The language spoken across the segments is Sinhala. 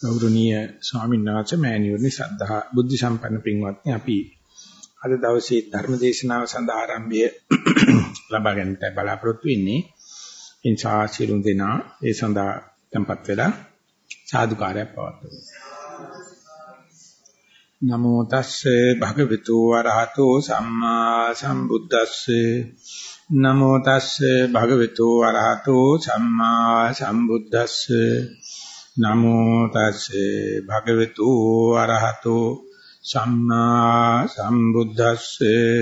ගෞරවනීය ස්වාමීන් වහන්සේ මෑණියෝනි සද්ධා බුද්ධ සම්පන්න පින්වත්නි අපි අද දවසේ ධර්ම දේශනාව සඳහා ආරම්භය ලබා ගැනීමට බලාපොරොත්තු වෙන්නේ. ඉන්සා සිරුන් දෙනා ඒ සඳහා tempත් වෙලා සාදුකාරයක් පවත්වමු. නමෝ තස්සේ භගවතු වරහතෝ සම්මා සම්බුද්දස්සේ නමෝ තස්සේ භගවතු වරහතෝ සම්මා සම්බුද්දස්සේ නමෝ තස්සේ භගවතු අරහතෝ සම්මා සම්බුද්දස්සේ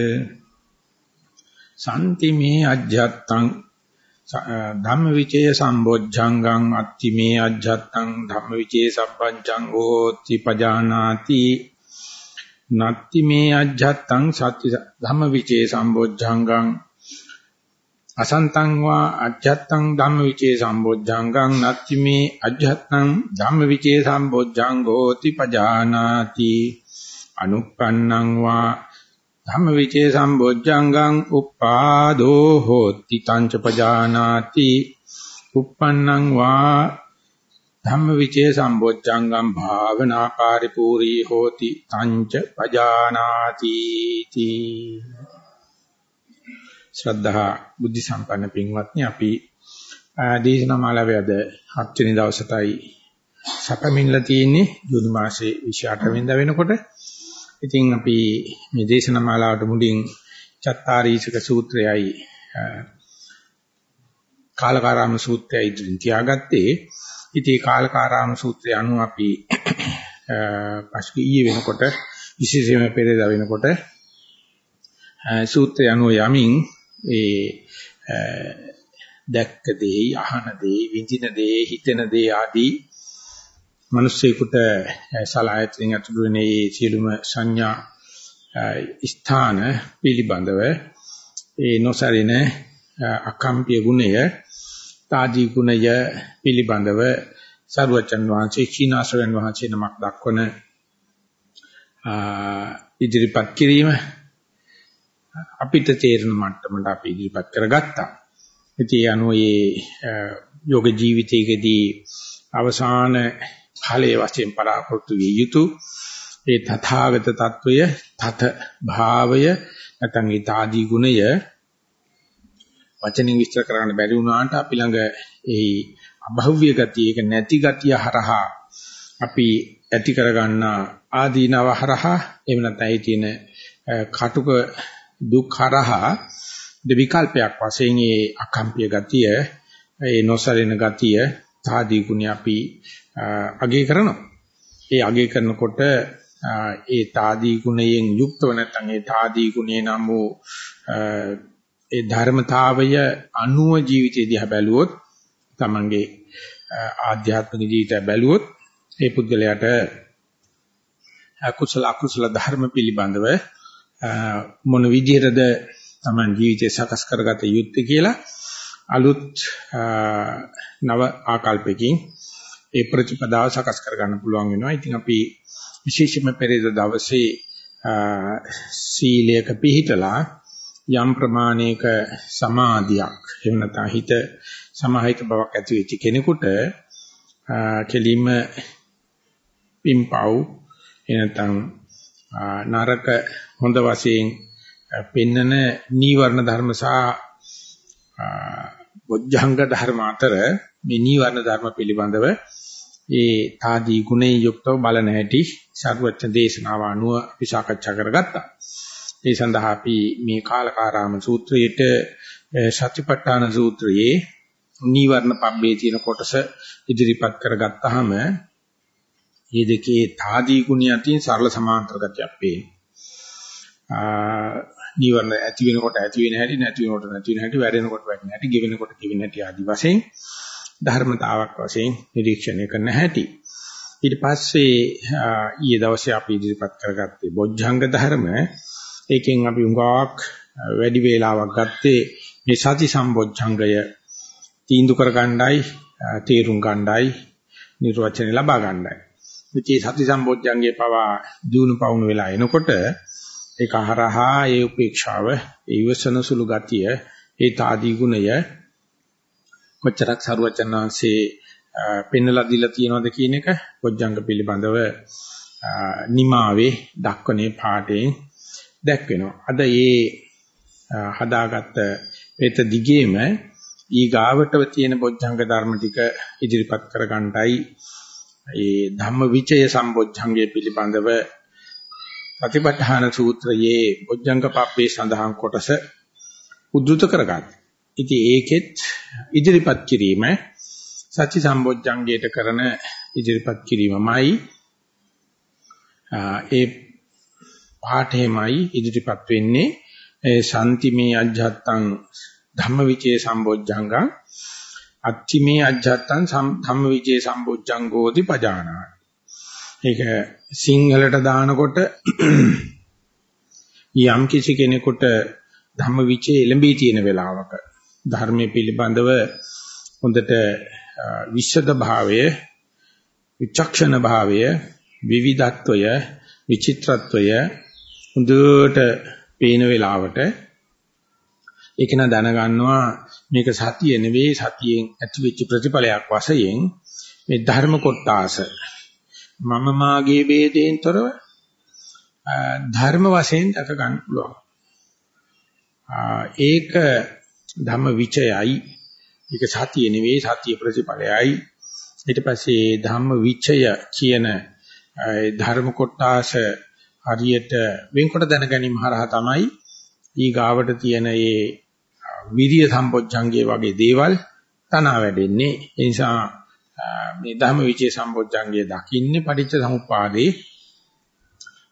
සම්තිමේ අජ්ජත්තං ධම්මවිචේ සම්බොජ්ජංගං අත්තිමේ අජ්ජත්තං ධම්මවිචේ සම්පංචං හෝති පජානාති නත්තිමේ අජ්ජත්තං සත්‍ය ධම්මවිචේ සම්බොජ්ජංගං අසන්තං වා අජ්ජත්තං ධම්මවිචේ සම්බොජ්ජංගං නත්ති මේ අජ්ජත්තං ධම්මවිචේ සම්බොජ්ජංගෝති පජානාති. අනුප්පන්නං වා ධම්මවිචේ සම්බොජ්ජංගං උප්පාදෝ හෝති තංච පජානාති. උප්පන්නං වා ධම්මවිචේ සම්බොජ්ජංගම් භාවනා පරිපූර්ණී හෝති තංච පජානාති. තී ශ්‍රද්ධා බුද්ධ සම්පන්න පින්වත්නි අපි දේශනා මාලාවේ අද 7 වෙනි දවසටයි සැපමින්ලා තියෙන්නේ. ජූනි මාසේ 28 වෙනිදා වෙනකොට. ඉතින් අපි මේ දේශනා මාලාවට මුලින් චත්තාරීසක සූත්‍රයයි කාලකාරාම සූත්‍රයයි ඉදිරින් තියාගත්තේ. ඉතින් කාලකාරාම සූත්‍රය අනුව අපි පසුගිය ඊයේ වෙනකොට විශේෂයෙන්ම පෙරේදා වෙනකොට සූත්‍රය අනුව යමින් ඒ දැක්ක දේ, අහන දේ, විඳින දේ, හිතෙන දේ ආදී මිනිස්සෙකුට සලආයතනින් අතුළු වෙන මේ සියලුම සංඥා ස්ථාන පිළිබඳව ඒ නොසරින අකම්පිය ගුණය තාදී ගුණය පිළිබඳව සරුවචන් වහන්සේ චීනාසරයන් වහන්සේ නමක් දක්වන ඉදිරිපත් කිරීම අපිට තේරෙන මට්ටමට අපි ඉදිරිපත් කරගත්තා. ඉතින් ඒ අනුව මේ යෝග ජීවිතයේදී අවසාන ඵලයේ වශයෙන් බලාපොරොත්තු විය යුතු ඒ තථාගත తত্ত্বය තත භාවය නැත්නම් ඒ తాදී ගුණය වචනින් විස්තර කරන්න බැරි වුණාට අපි ළඟ ඒ අභව්‍ය ගතිය ඒක නැති ගතිය හරහා අපි ඇති කරගන්නා ආදීනව හරහා එහෙම නැත්නම් ඒ තියෙන කටුක දුක් හරහා දෙවිකල්පයක් වශයෙන් ඒ අකම්පිය ගතිය ඒ නොසලින ගතිය තාදී ගුණ අපි අගය කරනවා. ඒ අගය කරනකොට ඒ තාදී ගුණයෙන් යුක්තව නැත්නම් ඒ තාදී ගුණේ නම් වූ ඒ ධර්මතාවය අනුව ජීවිතය දිහා බැලුවොත් තමන්ගේ ආධ්‍යාත්මික ජීවිතය බැලුවොත් ඒ පුද්ගලයාට අකුසල අකුසල ධර්ම පිළිබඳව මොන විදිහටද Taman ජීවිතය සකස් කරගත යුත්තේ කියලා අලුත් නව ආකල්පකින් ඒ ප්‍රතිපදාව සකස් කරගන්න පුළුවන් වෙනවා. ඉතින් අපි විශේෂයෙන්ම පෙරේද දවසේ සීලයක පිළිහිටලා යම් ප්‍රමාණයක සමාධියක් එහෙම නැත්නම් හිත සමාහිත බවක් ඇති වෙච්ච කෙනෙකුට කෙලින්ම පිම්පව් එනතම් නරක හොඳ වශයෙන් පෙන්නන නීවරණ ධර්ම සහ බොජ්ජංග ධර්ම අතර මේ නීවරණ ධර්ම පිළිබඳව ඒ තාදී ගුණේ යුක්තව බලන හැටි සර්වච්ඡ දේශනාව අනුව අපි සාකච්ඡා කරගත්තා. ඒ සඳහා අපි මේ කාලකාරාම සූත්‍රයේට සත්‍යපට්ඨාන සූත්‍රයේ නීවරණ පබ්බේ තියෙන කොටස ඉදිරිපත් කරගත්තාම මේ දෙකේ තාදී ගුණය අතින් සරල සමාන්තර ගතියක් පේනවා. නීවරණ ඇති වෙනකොට ඇති වෙන හැටි නැති වෙනකොට නැති වෙන හැටි වැඩෙනකොට වැඩෙන හැටි ගෙවෙනකොට ගෙවෙන හැටි ආදි වශයෙන් ධර්මතාවක් වශයෙන් නිරීක්ෂණය කරන්න හැටි. ඊට පස්සේ ඊයේ දවසේ අපි ඉදිරිපත් කරගත්තේ බොජ්ජංග ධර්ම. ඒකෙන් අපි උඟාක් වැඩි වේලාවක් ගත්තේ මේ සති සම්බොජ්ජංගය තීන්දු කර ගණ්ඩායි තේරුම් ගණ්ඩායි නිර්වචනය ලබා ගණ්ඩායි. මේ සති සම්බොජ්ජංගේ පවා දිනු පවුණු වෙලා එනකොට ඒක හරහා ඒ උපේක්ෂාව, ඒ ඉවසන සුළු ගතිය, ඒ తాදී ගුණය කොච්චරක් සරුවචනාංශේ පෙන්වලා දීලා තියෙනවද කියන එක බොජ්ජංග පිළිබඳව නිමාවේ දක්වනේ පාඩයෙන් දැක්වෙනවා. අද මේ හදාගත්ත පෙත දිගේම ඊ ගාවටව තියෙන බොජ්ජංග ධර්ම ටික ඉදිරිපත් කර ගන්නටයි ඒ ධම්ම විචය සම්බොජ්ජංගයේ පිළිබඳව ප්‍රතිපඨාන සූත්‍රයේ බොජ්ජංග පබ්බේ සඳහන් කොටස උද්දුත කරගන්න. ඉතින් ඒකෙත් ඉදිරිපත් කිරීම සත්‍ය සම්බොජ්ජංගයට කරන ඉදිරිපත් කිරීමමයි ඒ පාඨෙමයි ඉදිරිපත් වෙන්නේ ඒ ශාන්තිමේ අජ්ජත්තං ධම්මවිචේ සම්බොජ්ජංගං අත්තිමේ අජ්ජත්තං ධම්මවිචේ සම්බොජ්ජංගෝති පජානාති. ඒක සිංහලට දානකොට යම් කිසි කෙනෙකුට ධම්මවිචේ එළඹී තියෙන වෙලාවක ධර්මයේ පිළිබඳව හොඳට විශද භාවය විචක්ෂණ භාවය විවිධත්වය විචිත්‍රත්වය හොඳට පේන වෙලාවට ඒක න දැනගන්නවා මේක සතිය නෙවෙයි සතියෙන් ඇතිවෙච්ච ප්‍රතිඵලයක් වශයෙන් මේ ධර්ම කොටාස මම මාගේ ભેදයෙන් තොරව ධර්ම වශයෙන් දක ගන්න පුළුවන්. ඒක ධම්ම විචයයි. ඒක සතිය නෙවෙයි සතිය ප්‍රතිඵලයයි. ඊට පස්සේ ධම්ම විචය කියන ධර්ම කොටාස හරියට වෙන්කොට දැන ගැනීම හරහා තමයි ඊ ගාවට තියෙන මේ විරිය සම්පොච්චංගේ වගේ දේවල් තනවා වැඩෙන්නේ. ඒ නිසා මේ ධම්ම විචේ සම්බොජ්ජංගය දකින්නේ පටිච්ච සමුප්පාදේ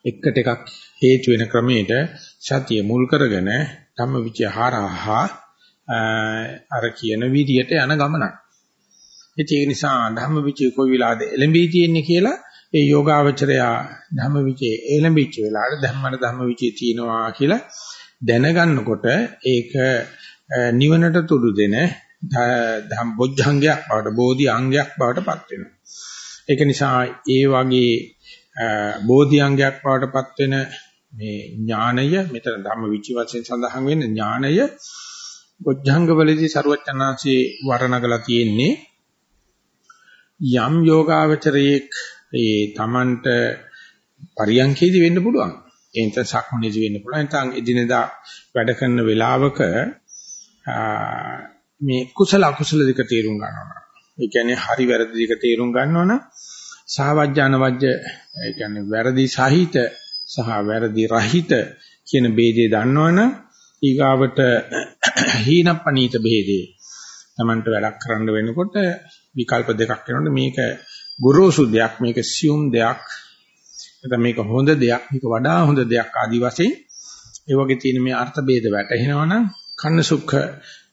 එකට එකක් හේතු වෙන ක්‍රමයට සතිය මුල් කරගෙන ධම්ම විචේ හරහා අර කියන විදියට යන ගමනක්. ඒ නිසා ධම්ම විචේ කොයි වෙලාවද එළඹී තියෙන්නේ කියලා ඒ යෝගාවචරයා ධම්ම විචේ එළඹිච්ච වෙලාවට ධම්මන ධම්ම විචේ තියෙනවා කියලා දැනගන්නකොට ඒක නිවනට තුඩු දෙන ධම් බොජ්ජංගයක් බවට බෝධි අංගයක් බවට පත් වෙනවා. ඒක නිසා ඒ වගේ බෝධි අංගයක් බවට පත් වෙන මේ ඥානය මෙතන ධම්ම විචි වශයෙන් සඳහන් වෙන ඥානය බොජ්ජංග වලදී ਸਰුවචනාංශේ වර්ණගලා තියෙන්නේ යම් යෝගාවචරයේක් ඒ Tamanට පරියන්කේදී වෙන්න පුළුවන්. ඒ නිසා සක්මනේදී වෙන්න පුළුවන්. නැත්නම් එදිනෙදා වැඩ කරන වෙලාවක මේ කුසල අකුසල දෙක තේරුම් ගන්නවා. ඒ කියන්නේ හරි වැරදි දෙක තේරුම් ගන්නවනම් සහවජ්‍ය අනවජ්‍ය ඒ කියන්නේ වැරදි සහිත සහ වැරදි රහිත කියන ભેදේ දන්නවනම් ඊගාවට හීනපනීත ભેදේ Tamanට වැඩක් කරන්න වෙනකොට විකල්ප දෙකක් වෙනකොට මේක ගොරෝසු දෙයක් මේක සියුම් දෙයක් නැත්නම් මේක හොඳ දෙයක් මේක වඩා හොඳ දෙයක් ආදි වශයෙන් ඒ වගේ තියෙන මේ අර්ථ ભેද වැටෙනවනම් කන්න සුඛ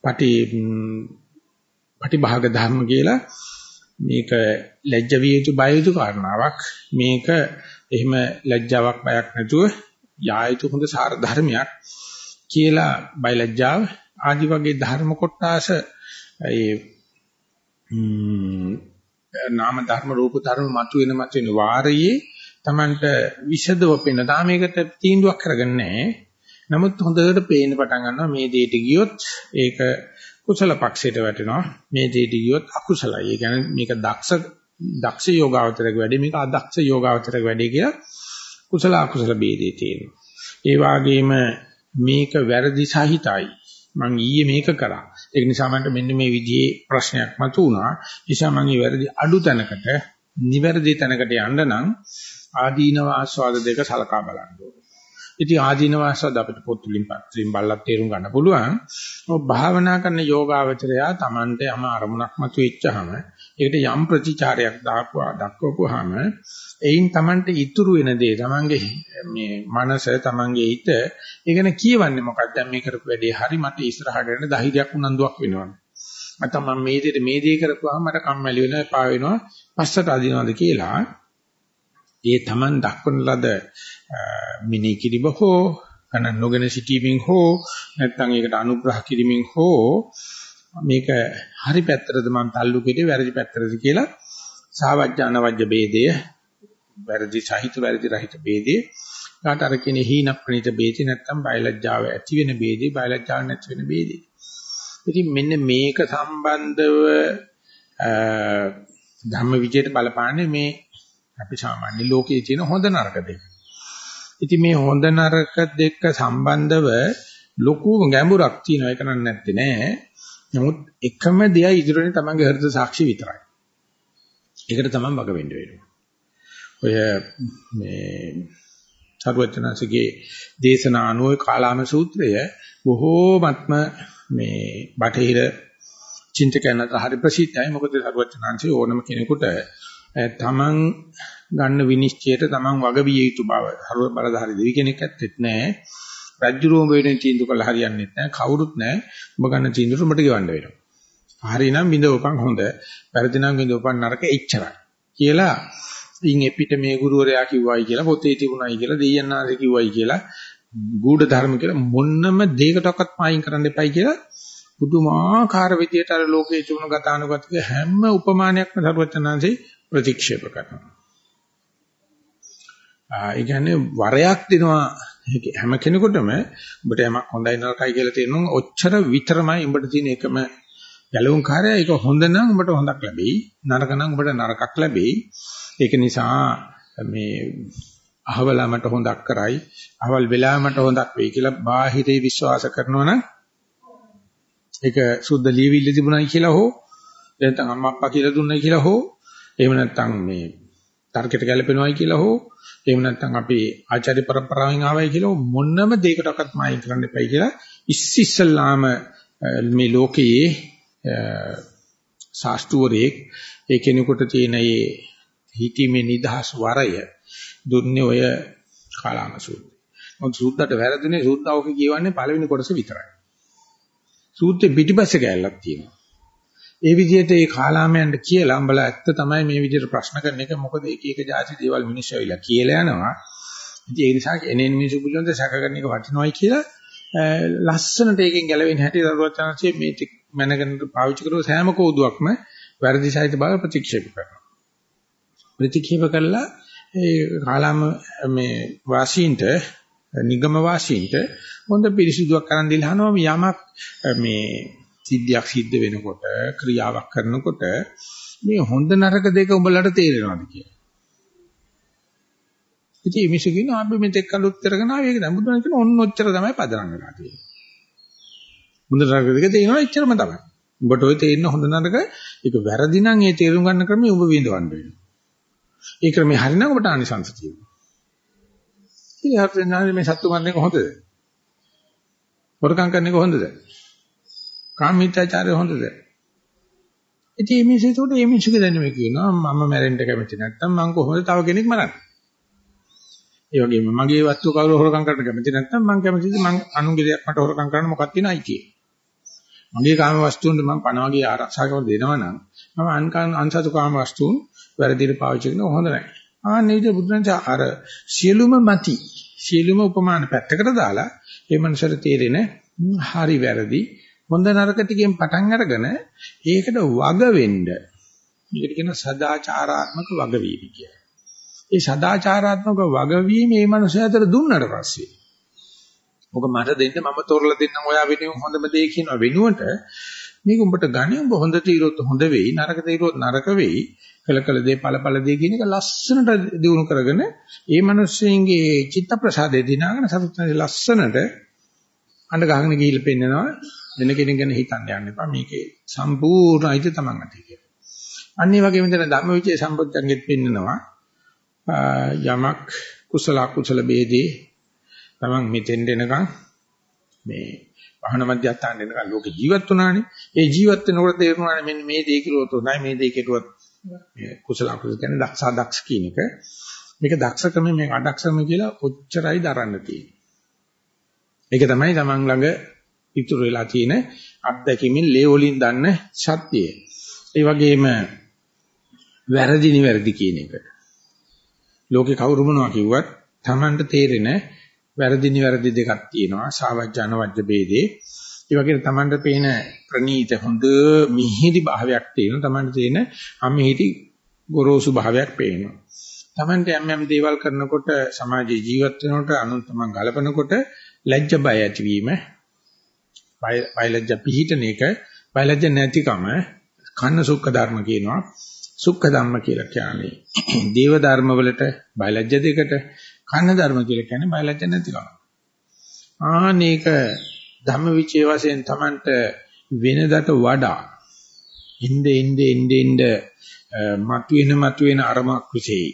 පටි පටිභාග ධර්ම කියලා මේක ලැජ්ජ විය යුතු බය යුතු කාරණාවක් මේක එහෙම ලැජ්ජාවක් බයක් නැතුව යා යුතු හොඳ සාර ධර්මයක් කියලා බය ලැජ්ජාව ආදි වගේ ධර්ම කොටාස ඒ නාම ධර්ම රූප ධර්ම මතුවෙන මතුවෙන වාරයේ Tamanට විෂදව පෙන්න. තාම මේකට තීන්දුවක් කරගන්නේ නැහැ. නමුත් හොඳට පේන්න පටන් ගන්නවා මේ දෙයට ගියොත් ඒක කුසල පක්ෂයට වැටෙනවා. මේ දෙයට ගියොත් අකුසලයි. ඒ කියන්නේ මේක දක්ෂ දක්ෂ යෝගාවචරක වැඩි මේක අදක්ෂ යෝගාවචරක වැඩි කියලා කුසල අකුසල ભેදේ තියෙනවා. ඒ වගේම මේක වැරදි සහිතයි. මං ඊයේ මේක කරා. ඒක නිසා මන්ට මෙන්න මේ විදිහේ ප්‍රශ්නයක් මතුවුණා. නිසා මං මේ වැරදි අඩු තැනකට, නිවැරදි තැනකට යන්න නම් ආදීනව ආස්වාද දෙක සලකා බලන්න ඕනේ. ඉතින් ආදීනව ආස්වාද අපිට පොත් වලින් පත්‍රින් බල්ලක් තේරුම් ගන්න පුළුවන්. ඔය භාවනා කරන යෝගාවචරයා Tamante යම අරමුණක් මතුවෙච්චහම ඒකට යම් ප්‍රතිචාරයක් දාපුවා දක්වපුවාම එයින් Tamante ඉතුරු වෙන දේ Tamange මේ මනස Tamange හිත ඒකන කියවන්නේ මොකක්ද දැන් මේ කරපු වැඩේ හරි මට ඉස්සරහට යන ධෛර්යයක් උනන්දුවක් වෙනවනේ. නැත්නම් මම මේ දෙයට මේ දේ කරපුවාම මට කම්මැලි වෙනවා එපා වෙනවා පස්සට අදිනවද කියලා ඒ Taman දක්වන ලද මිනී කිරිම හෝ ගණන් නොගෙන සිටීමෙන් හෝ නැත්නම් ඒකට අනුග්‍රහ කිරීමෙන් හෝ මේක හරි පැත්තරද මං තල්ලු කෙරේ වැරදි පැත්තරද කියලා සාවජ්‍ය අනවජ්‍ය ભેදය වැරදි සහිත වැරදි රහිත ભેදය. කාට අර කියන්නේ හීන ප්‍රණිත ભેදේ නැත්නම් බයලජ්ජාව ඇති වෙන ભેදේ බයලජ්ජාව නැති වෙන ભેදේ ඉතින් මෙන්න මේක සම්බන්ධව ධම්ම විජයට බලපාන්නේ මේ අපි සාමාන්‍ය ලෝකයේ තියෙන හොඳ නරක දෙක. ඉතින් මේ හොඳ නරක දෙක සම්බන්ධව ලොකු ගැඹුරක් තියෙනවා ඒක නන් නැත්තේ නෑ. නමුත් එකම දෙයයි ඉදිරියේ තමන්ගේ හෘද සාක්ෂි විතරයි. ඒකට තමයි වග වෙන්න වෙන්නේ. ඔය මේ සරුවචනසගේ දේශනා අනුව කාලාම සූත්‍රය බොහෝමත්ම මේ බටහිර චින්තකයන් අතර හරි ප්‍රසිද්ධයි. මොකද සරුවචනංශේ ඕනම කෙනෙකුට තමන් ගන්න විනිශ්චයට තමන් වග විය යුතු බව හරුව බලධාරී දෙවි කෙනෙක් ඇත්තෙත් නැහැ. රජ්ජුරුවම වෙන තීන්දුව කළ හරියන්නේ නැහැ. කවුරුත් නැහැ. ඔබ ගන්න තීන්දුවට උඹට ගෙවන්න වෙනවා. හරිනම් බින්දවපන් හොඳ. වැරදි නම් බින්දවපන් නරක එච්චරයි. කියලා ඉන් එපිට මේ ගුරුවරයා කිව්වයි කියලා පොතේ තිබුණයි කියලා දෙයයන්ාංශ කිව්වයි කියලා ගුඪ ධර්ම කියලා මොන්නම දෙයකටවත් මායින් කරන්න එපයි කියලා පුදුමාකාර විදියට අර ලෝකයේ තිබුණු ගතානුගතික හැම උපමානයක්ම සරුවචනාංශේ ප්‍රතික්ෂේප කරනවා. ආ ඒ කියන්නේ වරයක් දෙනවා හැම කෙනෙකුටම ඔබට යමක් හොඳයි නරකයි කියලා තේරෙනවා ඔච්චර විතරමයි උඹට තියෙන එකම ගැලවුම් කාර්යය ඒක හොඳ නම් උඹට හොඳක් ලැබෙයි නරක නම් උඹට නරකක් ලැබෙයි ඒක නිසා මේ අහවලා මට හොඳක් කරයි අහවල් වෙලා මට හොඳක් වෙයි කියලා බාහිරේ විශ්වාස කරනවා නම් ඒක සුද්ධ ලියවිල්ල තිබුණයි කියලා හෝ නැත්නම් අම්මා අප්පා කියලා දුන්නයි කියලා හෝ එහෙම නැත්නම් මේ තර්කයට ගැලපෙනවයි කියලා හෝ එහෙම නැත්නම් අපි ආචාර්ය પરම්පරාවෙන් ආවයි කියලා මොනම දෙයකටවත් මායින් කරන්න එපයි කියලා ඉස්සිස්සල්ලාම මේ ලෝකයේ ශාස්ත්‍රවරයෙක් ඒ කෙනෙකුට තියෙන මේ හිතීමේ නිදහස් වරය දුන්නේ ඔය කාලාම සූත්‍රය. මොකද සූත්‍රයට වැරදුනේ සූත්‍රාවක කියවන්නේ පළවෙනි කොටස විතරයි. සූත්‍රේ පිටිපස්සේ ගෑල්ලක් තියෙනවා. ඒ විදිහට ඒ කාලාමයන්ට කියලා අම්බලා ඇත්ත තමයි මේ විදිහට ප්‍රශ්න කරන එක මොකද එක එක જાති දේවල් මිනිස්සු ඇවිල්ලා කියලා යනවා. ඉතින් ඒ නිසා එනේන මිනිස්සු පිළිබඳ සැකකරන එක වටිනවයි කියලා ලස්සනට ඒකෙන් ගැලවෙන්න හැටි දරුවචාන්සේ මේ මැනගෙන පාවිච්චි කරන සෑම කෝදුවක්ම වැරදි සහිත බව ප්‍රතික්ෂේප කරනවා. ප්‍රතික්ෂේප කළා ඒ කාලාම මේ වාසීන්ට නිගම වාසීන්ට හොඳ පිරිසිදුවක් කරන් දීලා අහනවා යමක් මේ සිද්ධියක් සිද්ධ වෙනකොට ක්‍රියාවක් කරනකොට මේ හොඳ නරක දෙක උඹලට තේරෙනවද කියලා. ඉතින් මිනිස්සු කියනවා අපි මෙතෙක් කල උත්තර කරනවා ඒක දැන් බුදුන් කියන ඔන්න ඔච්චර තමයි පදනම් වෙලා තියෙන්නේ. හොඳ නරක දෙක තේරෙනවා එච්චරම තමයි. උඹට ඔය තේරෙන හොඳ නරක ඒක වැරදි නම් ඒ තේරුම් ගන්න ක්‍රමය උඹ විඳවන්න වෙනවා. ඒ ක්‍රමය හරිනම් ඔබට ආනිසංස තියෙනවා. ඉතින් හරිනම් මේ සත්තු මරන්නේ කොහොමද? හොරකම් කරන්නේ කොහොමද? කාමීත්‍යාචාරය හොඳද? ඉතින් මේ මිනිස්සුන්ට මේ මිනිස්සුගේ දැනුම කියනවා මම මැරෙන්න කැමති නැත්නම් මං කොහොමද තව කෙනෙක් මරන්නේ? ඒ වගේම මගේ වස්තු කවුරු හොරකම් කරන්න කැමති නැත්නම් මං කැමතිද මං අනුන්ගේ දෙයක් මට හොරකම් කරන්න මොකක්ද තියෙන අයිතිය. මගේ කාම වස්තුන්ට මං පණ වගේ ආරක්ෂා කරලා දෙනවා නම් මම අන්කාන් අන්සතු කාම වස්තුන් වැරදිට පාවිච්චි කරන හොඳ නැහැ. ආන්නේ විදිහ බුදුරජාණන් අර සියලුම මති සියලුම උපමාන පැත්තකට දාලා ඒ මනසට තේරෙන හරි වැරදි හොඳ නරක ටිකෙන් පටන් අරගෙන ඒකට වග වෙන්න. මේකට කියන සදාචාරාත්මක වගවීම කියලා. ඒ සදාචාරාත්මක වගවීම මේ මනුස්සය අතර දුන්නට පස්සේ. මොක මට දෙන්න මම තෝරලා දෙන්නම් ඔයා වෙනුවෙන් හොඳම දේ කියන වෙනුවට මේක උඹට ගන්නේ උඹ හොඳ තීරොත් හොඳ වෙයි නරක තීරොත් නරක වෙයි කළ කළ දේ ඵල ඵල දේ කියන එක ලස්සනට දිනු කරගෙන ඒ මිනිස්සුන්ගේ චිත්ත ප්‍රසාදේ දිනාගෙන සතුටුනේ ලස්සනට අඬ ගහගෙන ගිහිල්ලා පෙන්නනවා. වෙන කෙනෙක් ගැන හිතන්න යන්න එපා මේකේ සම්පූර්ණ අයිති තමන් අතේ කියලා. අන්න ඒ වගේම දැන් ධම්මවිචේ සම්බොධ්‍යංගෙත් පෙන්නනවා යමක් කුසල අකුසල ભેදේ තමන් මෙතෙන් දෙනකන් මේ වහන මධ්‍යස්ථාන දෙනකන් ලෝක ජීවත් වුණානේ. ඒ ජීවත් වෙනකොට තේරුණානේ මෙන්න මේ දේ කිරුවොත් උනායි මේ දේ කෙරුවොත් කුසල අකුසල කියන්නේ දක්ෂා දක්ෂ කියන එක. මේක දක්ෂකම මේක අදක්ෂකම කියලා ඔච්චරයි දරන්න තියෙන්නේ. ඒක තමයි තමන් ළඟ ඉතුරු වෙලා තියෙන අත්දැකීමෙන් ලේ වලින් දන්න සත්‍යය. ඒ වගේම වැරදි නිවැරදි කියන එක. ලෝකේ කවුරු මොනවා කිව්වත් Tamanට තේරෙන වැරදි නිවැරදි දෙකක් තියෙනවා. සාවජ්ජාන වජ්ජ ભેදේ. ඒ වගේම Tamanට පේන ප්‍රනීත හොඳ මිහිරි භාවයක් තියෙනවා. Tamanට තියෙන අමිහිරි ගොරෝසු භාවයක් පේනවා. Tamanට යම් යම් දේවල් කරනකොට සමාජයේ ජීවත් වෙනකොට අනුන් Taman ගලපනකොට ලැජ්ජ බය ඇතිවීම බයලජ්ජ පිහිටන එක බයලජ්ජ නැතිකම කන්න සුක්ඛ ධර්ම කියනවා සුඛ ධම්ම කියලා කියන්නේ දේව ධර්ම වලට බයලජ්‍ය දෙකට කන්න ධර්ම කියලා කියන්නේ බයලජ්‍ය නැතිකම. ආනේක ධම්මවිචේ වශයෙන් Tamanට වෙනදට වඩා ඉnde ඉnde ඉnde ඉnde මතුවෙන මතුවෙන අරමක් විශේෂයි.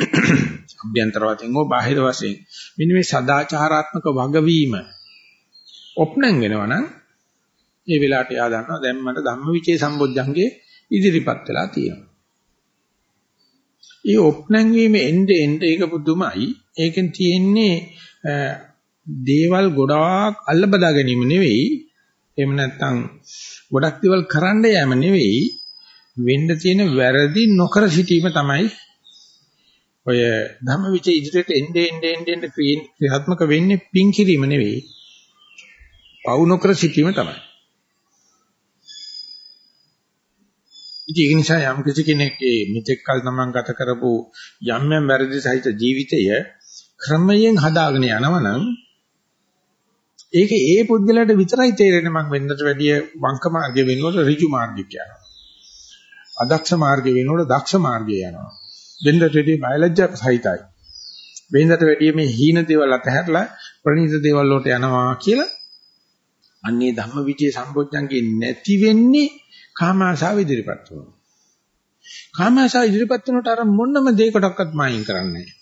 අභ්‍යන්තර වශයෙන් හෝ බාහිර වශයෙන් මෙන්න මේ සදාචාරාත්මක වගවීම ඔප්නං වෙනවනම් ඒ වෙලාවට යා දන්නවා දැන් මට ධම්මවිචේ සම්බොජ්ජංගේ ඉදිරිපත් වෙලා තියෙනවා. ඒ ඔප්නං වීම එnde එnde ඒක පුදුමයි. ඒකෙන් තියෙන්නේ දේවල් ගොඩාක් අල්ල බදා ගැනීම නෙවෙයි. එහෙම නැත්නම් ගොඩක් දේවල් කරන්න යෑම නෙවෙයි. වෙන්න තියෙන වැරදි නොකර සිටීම තමයි ඔය ධම්මවිචේ ඉදිරියට එnde ende ende ende ක්‍රියාත්මක වෙන්නේ පින් කිරීම නෙවෙයි. පවු නොකර සිටීම තමයි. ඉතින් ඒ නිසා යම් කිසි කෙනෙක් මේ මෙතෙක් කල තමන් ගත කරපු යම් යම් වැරදි සහිත ජීවිතය ක්‍රමයෙන් හදාගෙන යනවනම් ඒක ඒ පුද්ගලයාට විතරයි තේරෙන්නේ මං වෙන්නට වැඩිය වංක මාර්ගය වෙනකොට ඍජු මාර්ගය කියනවා. අදක්ෂ මාර්ගය වෙනකොට දක්ෂ මාර්ගය යනවා. වෙන්නට වැඩිය බයලජ්ජා සහිතයි. වෙන්නට වැඩිය මේ හීන දේවල් අතහැරලා ප්‍රණීත දේවල් වලට යනවා කියලා අන්නේ ධම්මවිචේ සම්බොජ්ජංගේ නැති වෙන්නේ කාම ආශාව ඉදිරිපත් වෙනවා. කාම ආශාව ඉදිරිපත් වෙනකොට අර මොනම දෙයකටවත් මායින් කරන්නේ නැහැ.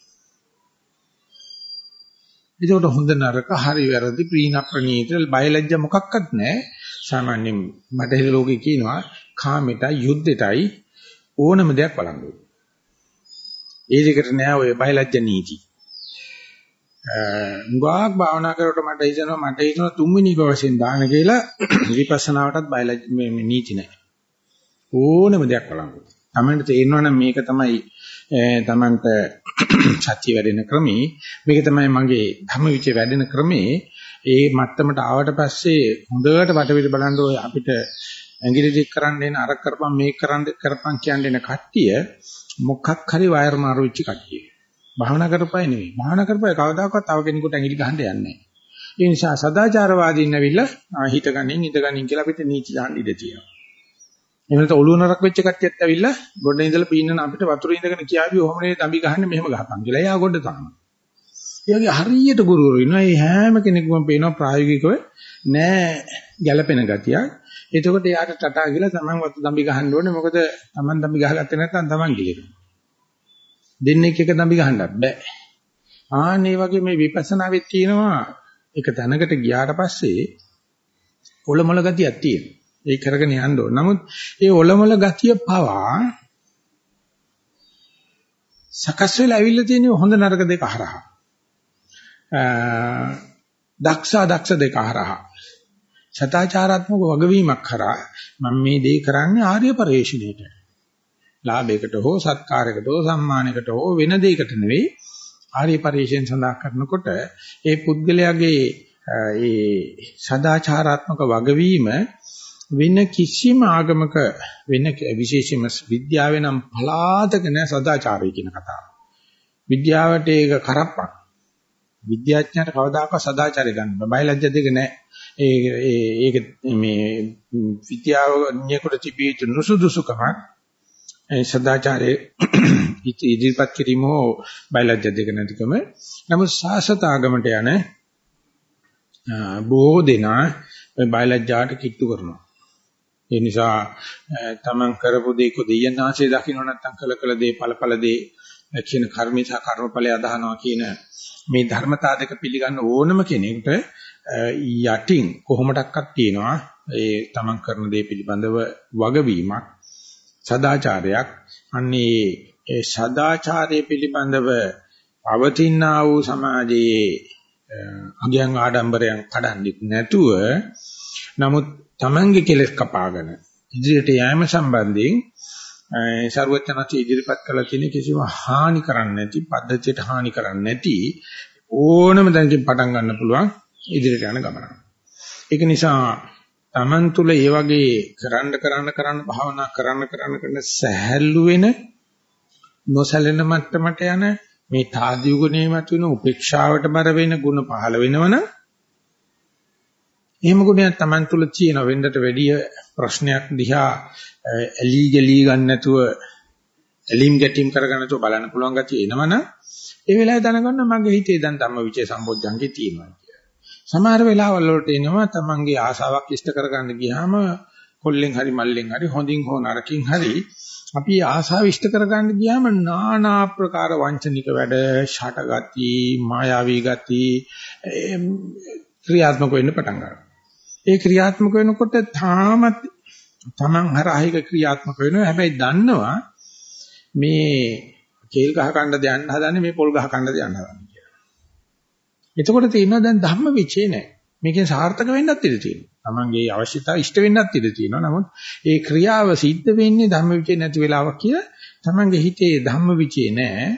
ඒකට හොඳ නරක හරි වැරදි ප්‍රීණ ප්‍රණීත බයලජ්ජ මොකක්වත් නැහැ. සාමාන්‍යයෙන් මඩහිර ලෝකේ කියනවා කාමෙටයි යුද්ධෙටයි ඕනම දෙයක් බලංගු. ඒ දෙකට නෑ ඔය බයලජ්ජ නීති. මුගාක් භාවනා කරනකොට මට හිතෙනවා මට හිතෙනවා තුන්වෙනි එක වශයෙන් දාන කියලා විපස්සනාවටත් බයලජ්ජ මේ නීති නෑ. ඕනම දෙයක් බලංගු. තමන්ට තේරෙනවා නම් මේක තමයි තමන්ට සත්‍ය වැඩෙන ක්‍රමේ මේක තමයි මගේ ධම්මවිචේ වැඩෙන ක්‍රමේ ඒ මට්ටමට ආවට පස්සේ හොඳට වටවිට බලන්න ඔය අපිට ඇඟිලි දික් කරන්න එන අර කරපම් මේක කරන්න කරපම් කියන්නේ එන කට්ටිය මොකක් හරි වයර් මාරු වෙච්ච කට්ටිය. භාවනා කරපයි නෙවෙයි. භාවනා කරපයි කවදාකවත් තව කෙනෙකුට ඇඟිලි ගහන්න යන්නේ නැහැ. ඒ නිසා සදාචාරවාදීන් ඇවිල්ලා හිතගනින් ඉඳගනින් කියලා අපිට නීති දාන්න ඉඩ තියෙනවා. එහෙම නැත්නම් ඔළුව නරක් වෙච්ච කට්ටියත් ඇවිල්ලා ගොඩ ඉඳලා පීන්නන අපිට වතුර ඉඳගෙන කියාවි ඔහොම නේ දම්බි ගහන්නේ මෙහෙම ගහපන් කියලා. එයා ගොඩ තානවා. ඒ වගේ හරියට ගුරුවරු ඉන්නවා. මේ හැම කෙනෙකුම පේනවා ප්‍රායෝගිකව නෑ ගැළපෙන ගතියක්. එතකොට එයාට ටටා කියලා තමන් වතු දම්බි ගහන්න ඕනේ. මොකද තමන් දම්බි ගහගත්තේ නැත්නම් තමන් ගිලිනවා. දෙන්නෙක් එක දම්බි ගහන්නත් බෑ. ආන්නේ වගේ මේ විපස්සනාවෙත් තියෙනවා එක තැනකට ගියාට පස්සේ ඔලොමල ගතියක් තියෙනවා. ඒ කරගෙන යන්න ඕන. නමුත් ඒ ඔලොමල ගතිය පවා සකස් වෙලා ඇවිල්ලා තියෙන හොඳ නරක දෙක හරහා. දක්ෂ දක්ෂ දෙක හරහා. සදාචාරාත්මක වගවීමක් කරා මම මේ දේ කරන්නේ ආර්ය පරිශ්‍රණයට. ලාභයකට හෝ සත්කාරයකට හෝ සම්මානයකට හෝ වෙන දෙයකට නෙවෙයි ආර්ය පරිශ්‍රයෙන් සඳහා කරනකොට ඒ පුද්ගලයාගේ ඒ සදාචාරාත්මක වගවීම වෙන කිසිම ආගමක වෙන විශේෂම විද්‍යාවේ නම් පලාතක නැ සදාචාරය කියන කතාව. විද්‍යාවට ඒක කරප්පක්. විද්‍යාඥයාට කවදාකවත් සදාචාරය ගන්න බෑ. බයලජ්‍ය දෙක නැහැ. ඒ ඒක මේ විද්‍යාවඥයෙකුට තිබී යුතු නුසුදුසුකමක් ඒ සදාචාරයේ ඉදිරිපත් කිරීම හෝ බයලජ්‍ය දෙක නැතිකම. නමුත් සාසත ආගමට යන බොහෝ දෙනා බයලජ්‍යාට කිට්ටු කරනවා. ඒ නිසා තමන් කරපු දේ කො දෙයයන් ආශේ දකින්න නැත්නම් කළ කළ දේ ඵලඵල දේ කියන කර්මී සහ කර්මඵලය අදහනවා කියන මේ ධර්මතා දෙක පිළිගන්න ඕනම කෙනෙකුට යටින් කොහොමඩක්වත් තියෙනවා ඒ තමන් කරන දේ පිළිබඳව වගවීමක් සදාචාරයක් අන්නේ ඒ සදාචාරයේ පිළිබඳව පවතිනා වූ සමාජයේ අගයන් ආඩම්බරයන් කඩන්නේ නැතුව නමුත් Tamange කෙලස් කපාගෙන ඉදිරියට යෑම සම්බන්ධයෙන් ਸਰවඥාචි ඉදිරිපත් කළ තියෙන කිසිම හානි කරන්නේ නැති පද්ධතියට හානි කරන්නේ නැති ඕනම දැනකින් පටන් ගන්න පුළුවන් ඉදිරියට යන ගමන. ඒක නිසා Taman තුල ඒ වගේ කරන්න කරන්න කරන්න භාවනා කරන්න කරන්න කරන සහැල්ලු වෙන නොසැලෙන මට්ටමට යන මේ තාදී ගුණේ මත වෙන උපේක්ෂාවට බර වෙන ಗುಣ පහළ වෙනවනම් එහෙම ගුණයක් Taman තුල තියෙන වෙන්නට වැඩිය ප්‍රශ්නයක් දිහා ඇලී ගලී ගන්න නැතුව ඇලීම් ගැටීම් කරගන්න නැතුව බලන්න පුළුවන් ගතිය එනවනම් ඒ වෙලාවේ දැනගන්න මගේ හිතේ දැන් ධම්මවිචේ සම්බොජ්ජංගේ තියෙනවා කියලා. සමහර වෙලාවල් වලට එනවා Tamanගේ ආසාවක් ඉෂ්ට කරගන්න ගියාම කොල්ලෙන් හරි මල්ලෙන් හරි හොඳින් හෝ නරකින් හරි අපි ආසාව ඉෂ්ට කරගන්න ගියාම নানা ආකාර වංචනික වැඩ, ෂටගති, මායාවී ගති ක්‍රියාත්මක වෙන්න පටන් ගන්නවා. ඒ ක්‍රියාත්මක වෙනකොට තාමත් Taman හරහික ක්‍රියාත්මක වෙනවා. හැබැයි දන්නවා මේ කේල් ගහ කණ්ඩ දෙයන්න හදන්නේ මේ පොල් ගහ කණ්ඩ දෙයන්න හදන්නේ කියලා. එතකොට තේිනවා දැන් ධම්ම විචේ නැහැ. මේකෙන් සාර්ථක වෙන්නත් ඉඩ තියෙනවා. Tamanගේ අවශ්‍යතාව ඉෂ්ට වෙන්නත් ඉඩ තියෙනවා. නමුත් ඒ ක්‍රියාව සිද්ධ වෙන්නේ ධම්ම විචේ නැති වෙලාවක් කියලා Tamanගේ හිතේ ධම්ම විචේ නැහැ.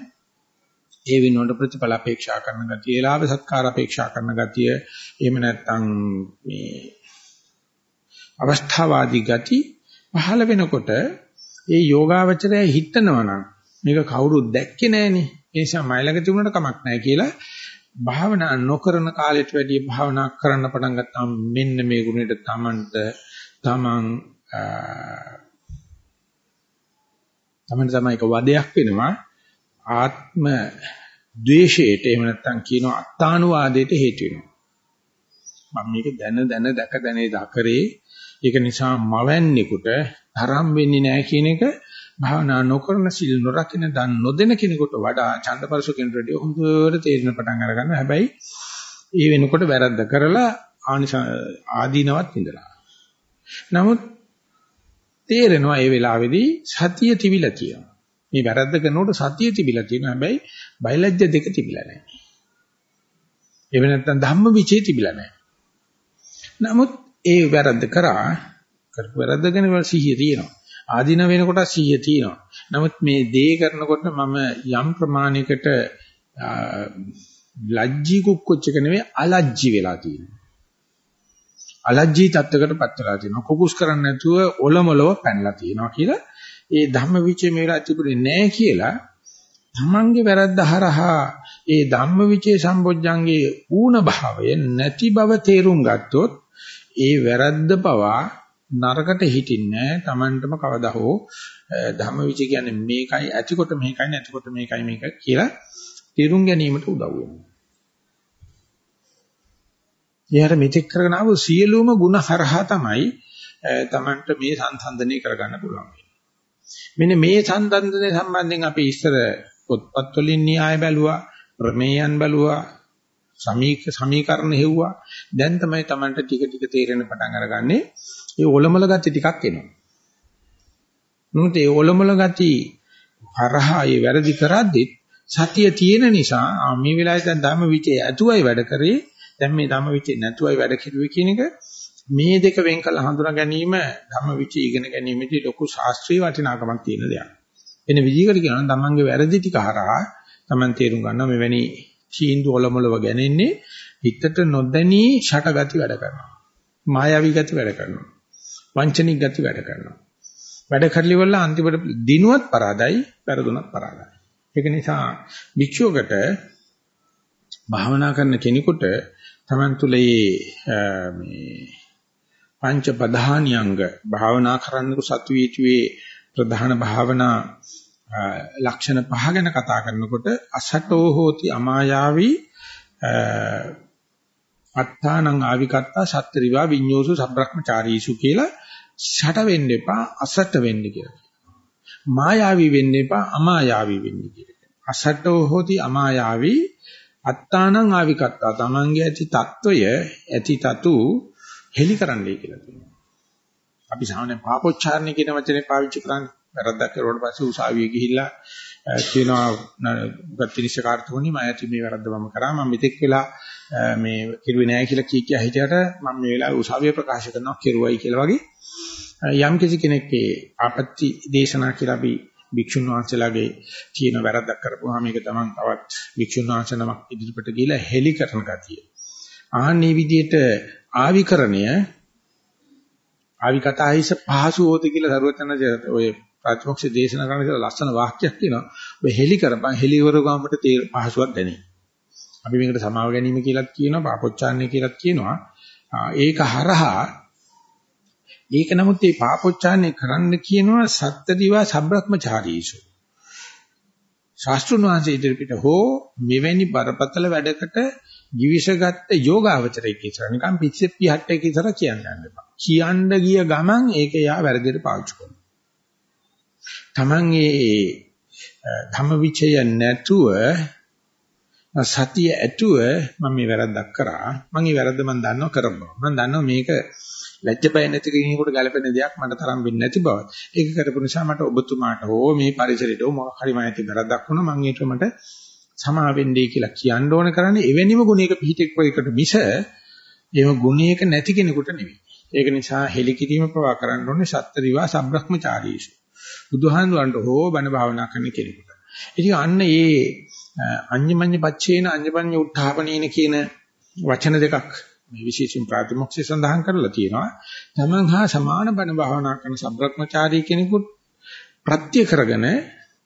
ඒ වෙනුවට ප්‍රතිඵල අපේක්ෂා කරන ගතිය, ලාභ සත්කාර අපේක්ෂා කරන ගතිය, එහෙම නැත්නම් මේ අවස්ථාවාදී ගති පහළ වෙනකොට ඒ යෝගාවචරය හිතනවා නම් මේක කවුරුත් දැක්කේ නැහනේ. ඒ නිසා මයිලක තිබුණට කමක් නැහැ කියලා භාවනා නොකරන කාලයට වැඩිය භාවනා කරන්න පටන් ගත්තාම මෙන්න මේ ගුණෙට තමන්ට තමන් තමන් තමයි එක වදයක් වෙනවා. ආත්ම ද්වේෂයට එහෙම නැත්නම් කියනවා අත්තානුවාදයට හේතු වෙනවා. මම මේක දැන දැන දැක දැනේ දකරේ. ඒක නිසා මවන්නේකට තරම් වෙන්නේ නැහැ කියන එක භාවනා නොකරන සිල් නොරකින දන් නොදෙන කෙනෙකුට වඩා ඡන්දපරසු කෙනෙකුට හොඳට තේරෙන පටන් අර ගන්නවා. හැබැයි ඒ වෙනකොට වැරද්ද කරලා ආනිස ආදීනවත් ඉඳලා. නමුත් තේරෙනවා ඒ වෙලාවේදී සතිය තිබිලා තියෙනවා. මේ වැරද්ද කරනකොට සතිය තිබිලා තියෙනවා. හැබැයි බයලජ්‍ය දෙක තිබිලා නැහැ. එහෙම නැත්නම් ධම්ම විචේ තිබිලා නැහැ. නමුත් ඒ වැරද්ද කරා කරපු වැරද්ද ගැන සිහිය තියෙනවා. ආධින වෙනකොට 100 තියෙනවා. නමුත් මේ දේ කරනකොට මම යම් ප්‍රමාණයකට ලැජ්ජී කුක්කොච්ච එක නෙවෙයි අලජ්ජි වෙලා තියෙනවා. අලජ්ජී තත්ත්වයකටපත් වෙලා තියෙනවා. කුකුස් කරන්නේ නැතුව ඔලොමලව පැනලා තියෙනවා කියලා ඒ ධම්මවිචේ මේලා තිබුණේ නැහැ කියලා තමන්ගේ වැරද්ද හරහා ඒ ධම්මවිචේ සම්බොජ්ජංගේ ඌන භාවය නැති බව තේරුම් ගත්තොත් ඒ වැරද්ද පවා නරකට හිටින්නේ Tamanටම කවදා හෝ ධම්මවිචය කියන්නේ මේකයි ඇතිකොට මේකයි නැතිකොට මේකයි මේක කියලා තේරුම් ගැනීමට උදව් වෙනවා. ඊහර මෙතෙක් කරගෙන ආව සියලුම ಗುಣ හරහා තමයි Tamanට මේ සංසන්දනය කරගන්න පුළුවන්. මෙන්න මේ සංසන්දනය සම්බන්ධයෙන් අපි ඉස්සර පොත්පත් වලින් න්‍යාය බැලුවා, ප්‍රමේයන් බැලුවා, සමීක සමීකරණ හෙව්වා. දැන් තමයි Tamanට ටික ටික තේරෙන පටන් අරගන්නේ ඒ ඔලොමල ගති ටිකක් එනවා. නමුත් ඒ ඔලොමල ගති හරහා ඒ වැරදි කරද්දි සතිය තියෙන නිසා මේ වෙලාවේ දැන් ධම්ම විචේ ඇතුවයි වැඩ කරේ දැන් මේ ධම්ම විචේ නැතුවයි වැඩ කෙරුවේ කියන එක මේ දෙක වෙන් කළ හඳුනා ගැනීම ධම්ම විචේ ඉගෙන ගැනීමේදී ලොකු ශාස්ත්‍රීය වටිනාකමක් තියෙන දෙයක්. එන විදිහකට කියනවා තමන්ගේ වැරදි ටික හරහා තමන් තේරුම් ගන්නවා මෙවැනි චීන්දු ඔලොමලව ගැනෙන්නේ හිතට නොදැනී ෂටගති වැඩ කරනවා. මායාවී ගති වැඩ කරනවා. වංචනික ගති වැඩ කරනවා. වැඩ කරලි වල අන්තිමට දිනුවත් පරාදයි, පෙරදුනත් පරාදයි. ඒක නිසා භික්ෂුවකට භාවනා කරන කෙනෙකුට තමන් තුළ මේ පංච ප්‍රධානියංග භාවනා කරන්නකු සතු වීතුවේ ප්‍රධාන භාවනා ලක්ෂණ පහ ගැන කතා කරනකොට අසටෝ හෝති අමායාවී අත්තානං ආවිකත්තා සත්තරිවා විඤ්ඤෝසු සබ්‍රක්‍මචාරීසු කියලා ෂට වෙන්න එපා අසත වෙන්න කියලා. මායාවී වෙන්න එපා අමායාවී වෙන්න කියලා. අසටෝ හෝති අමායාවී අත්තානං ආවිකත්තා තමන්ගේ ඇති తত্ত্বය ඇති తතු හෙලි කරන්නයි කියලා කියනවා. අපි සාමාන්‍ය පාපොච්චාරණය කියන වචනේ පාවිච්චි කරන්නේ වැරද්දක් කරුවාට පස්සේ උසාවියේ ගිහිල්ලා කියනවා ප්‍රතිනිෂ්ඨ කාර්තුණි මම ඇති මේ වැරද්ද මම කරා මම මෙතෙක් වෙලා මේ කිරුවේ නැහැ කියලා කී කියා හිටියට මම මේ වෙලාවේ උසාවිය ප්‍රකාශ කරනවා කිරුවයි කියලා වගේ යම් කිසි කෙනෙක්ගේ ආපත්‍ති දේශනා කියලා අපි භික්ෂුන් වහන්සේලාගේ තියෙන වැරද්දක් කරපුවාම මේක තමන් තවත් භික්ෂුන් වහන්සේ නමක් ඉදිරිපිට ගිහිලා හෙලි කරන ගතිය. ආන්නේ විදිහට ආවිකරණය ආවිකතායිස පහසු හොත කියලා සරුවචනජ ඔය ප්‍රතිපක්ෂ දේශනා කරන කියලා ලස්සන වාක්‍යයක් තියෙනවා. ඔබ හෙලි කරපන් හෙලිවර ගාමට පහසුවක් දැනේ. අපි මේකට සමාව ගැනීම කියලාත් කියනවා, පාපොච්චාරණය කියලාත් කියනවා. ඒක හරහා ඒක නමුත් මේ පාපොච්චාරණය කරන්න කියනවා සත්ත්‍දිවා සබ්‍රක්‍මචාරීසු. ශාස්ත්‍රුන් වහන්සේ ඉදිරිපිට හෝ මෙවැනි බරපතල වැඩකට givishaගත්ත යෝගාවචරයේ ඉස්සර නිකන් පිස්සෙත් පිහට්ටේ ඉස්සර කියන්න යන්න එපා. කියන්න ගිය ගමන් ඒක යා වැරදියට පාවිච්චි කරනවා. Taman ඒ ධම්මවිචය නැතුව සතිය ඇතුව මම මේ වැරද්දක් කරා. මම මේ වැරද්ද මම දන්නව කරනවා. මම දන්නවා මේක ලැජ්ජ බය නැති කෙනෙකුට ගැළපෙන දෙයක් මට තරම් වෙන්නේ නැති බව. ඒක කරපු නිසා මට ඔබතුමාට හෝ මේ පරිසරයට හෝ මොකක් හරි මම ඇති වැරද්දක් වුණා මම ඒක මට සමා වෙන්නේ කියලා කියන්න ඕන කරන්නේ එවැනිම ගුණයක පිහිටෙක් වේකට මිස එහෙම ගුණයක නැති කෙනෙකුට නෙවෙයි. ඒක නිසා හෙලිකිරීම පවා කරන්න ඕනේ සත්තරිවා සම්බ්‍රහ්මචාරීසු. බුදුහාමුදුරන්ට හෝ බණ භාවනා කරන කෙනෙකුට. ඉතින් අන්න ඒ අඤ්ඤමඤ්ඤ පච්චේන අඤ්ඤපඤ්ඤ උත්ථාපනේන කියන වචන දෙකක් මේ විශේෂයෙන් ප්‍රාතිමොක්ෂය සඳහන් කරලා තියෙනවා. තමන් හා සමාන බණ භාවනා කරන සම්බ්‍රහ්මචාරී කෙනෙකුට ප්‍රත්‍ය කරගෙන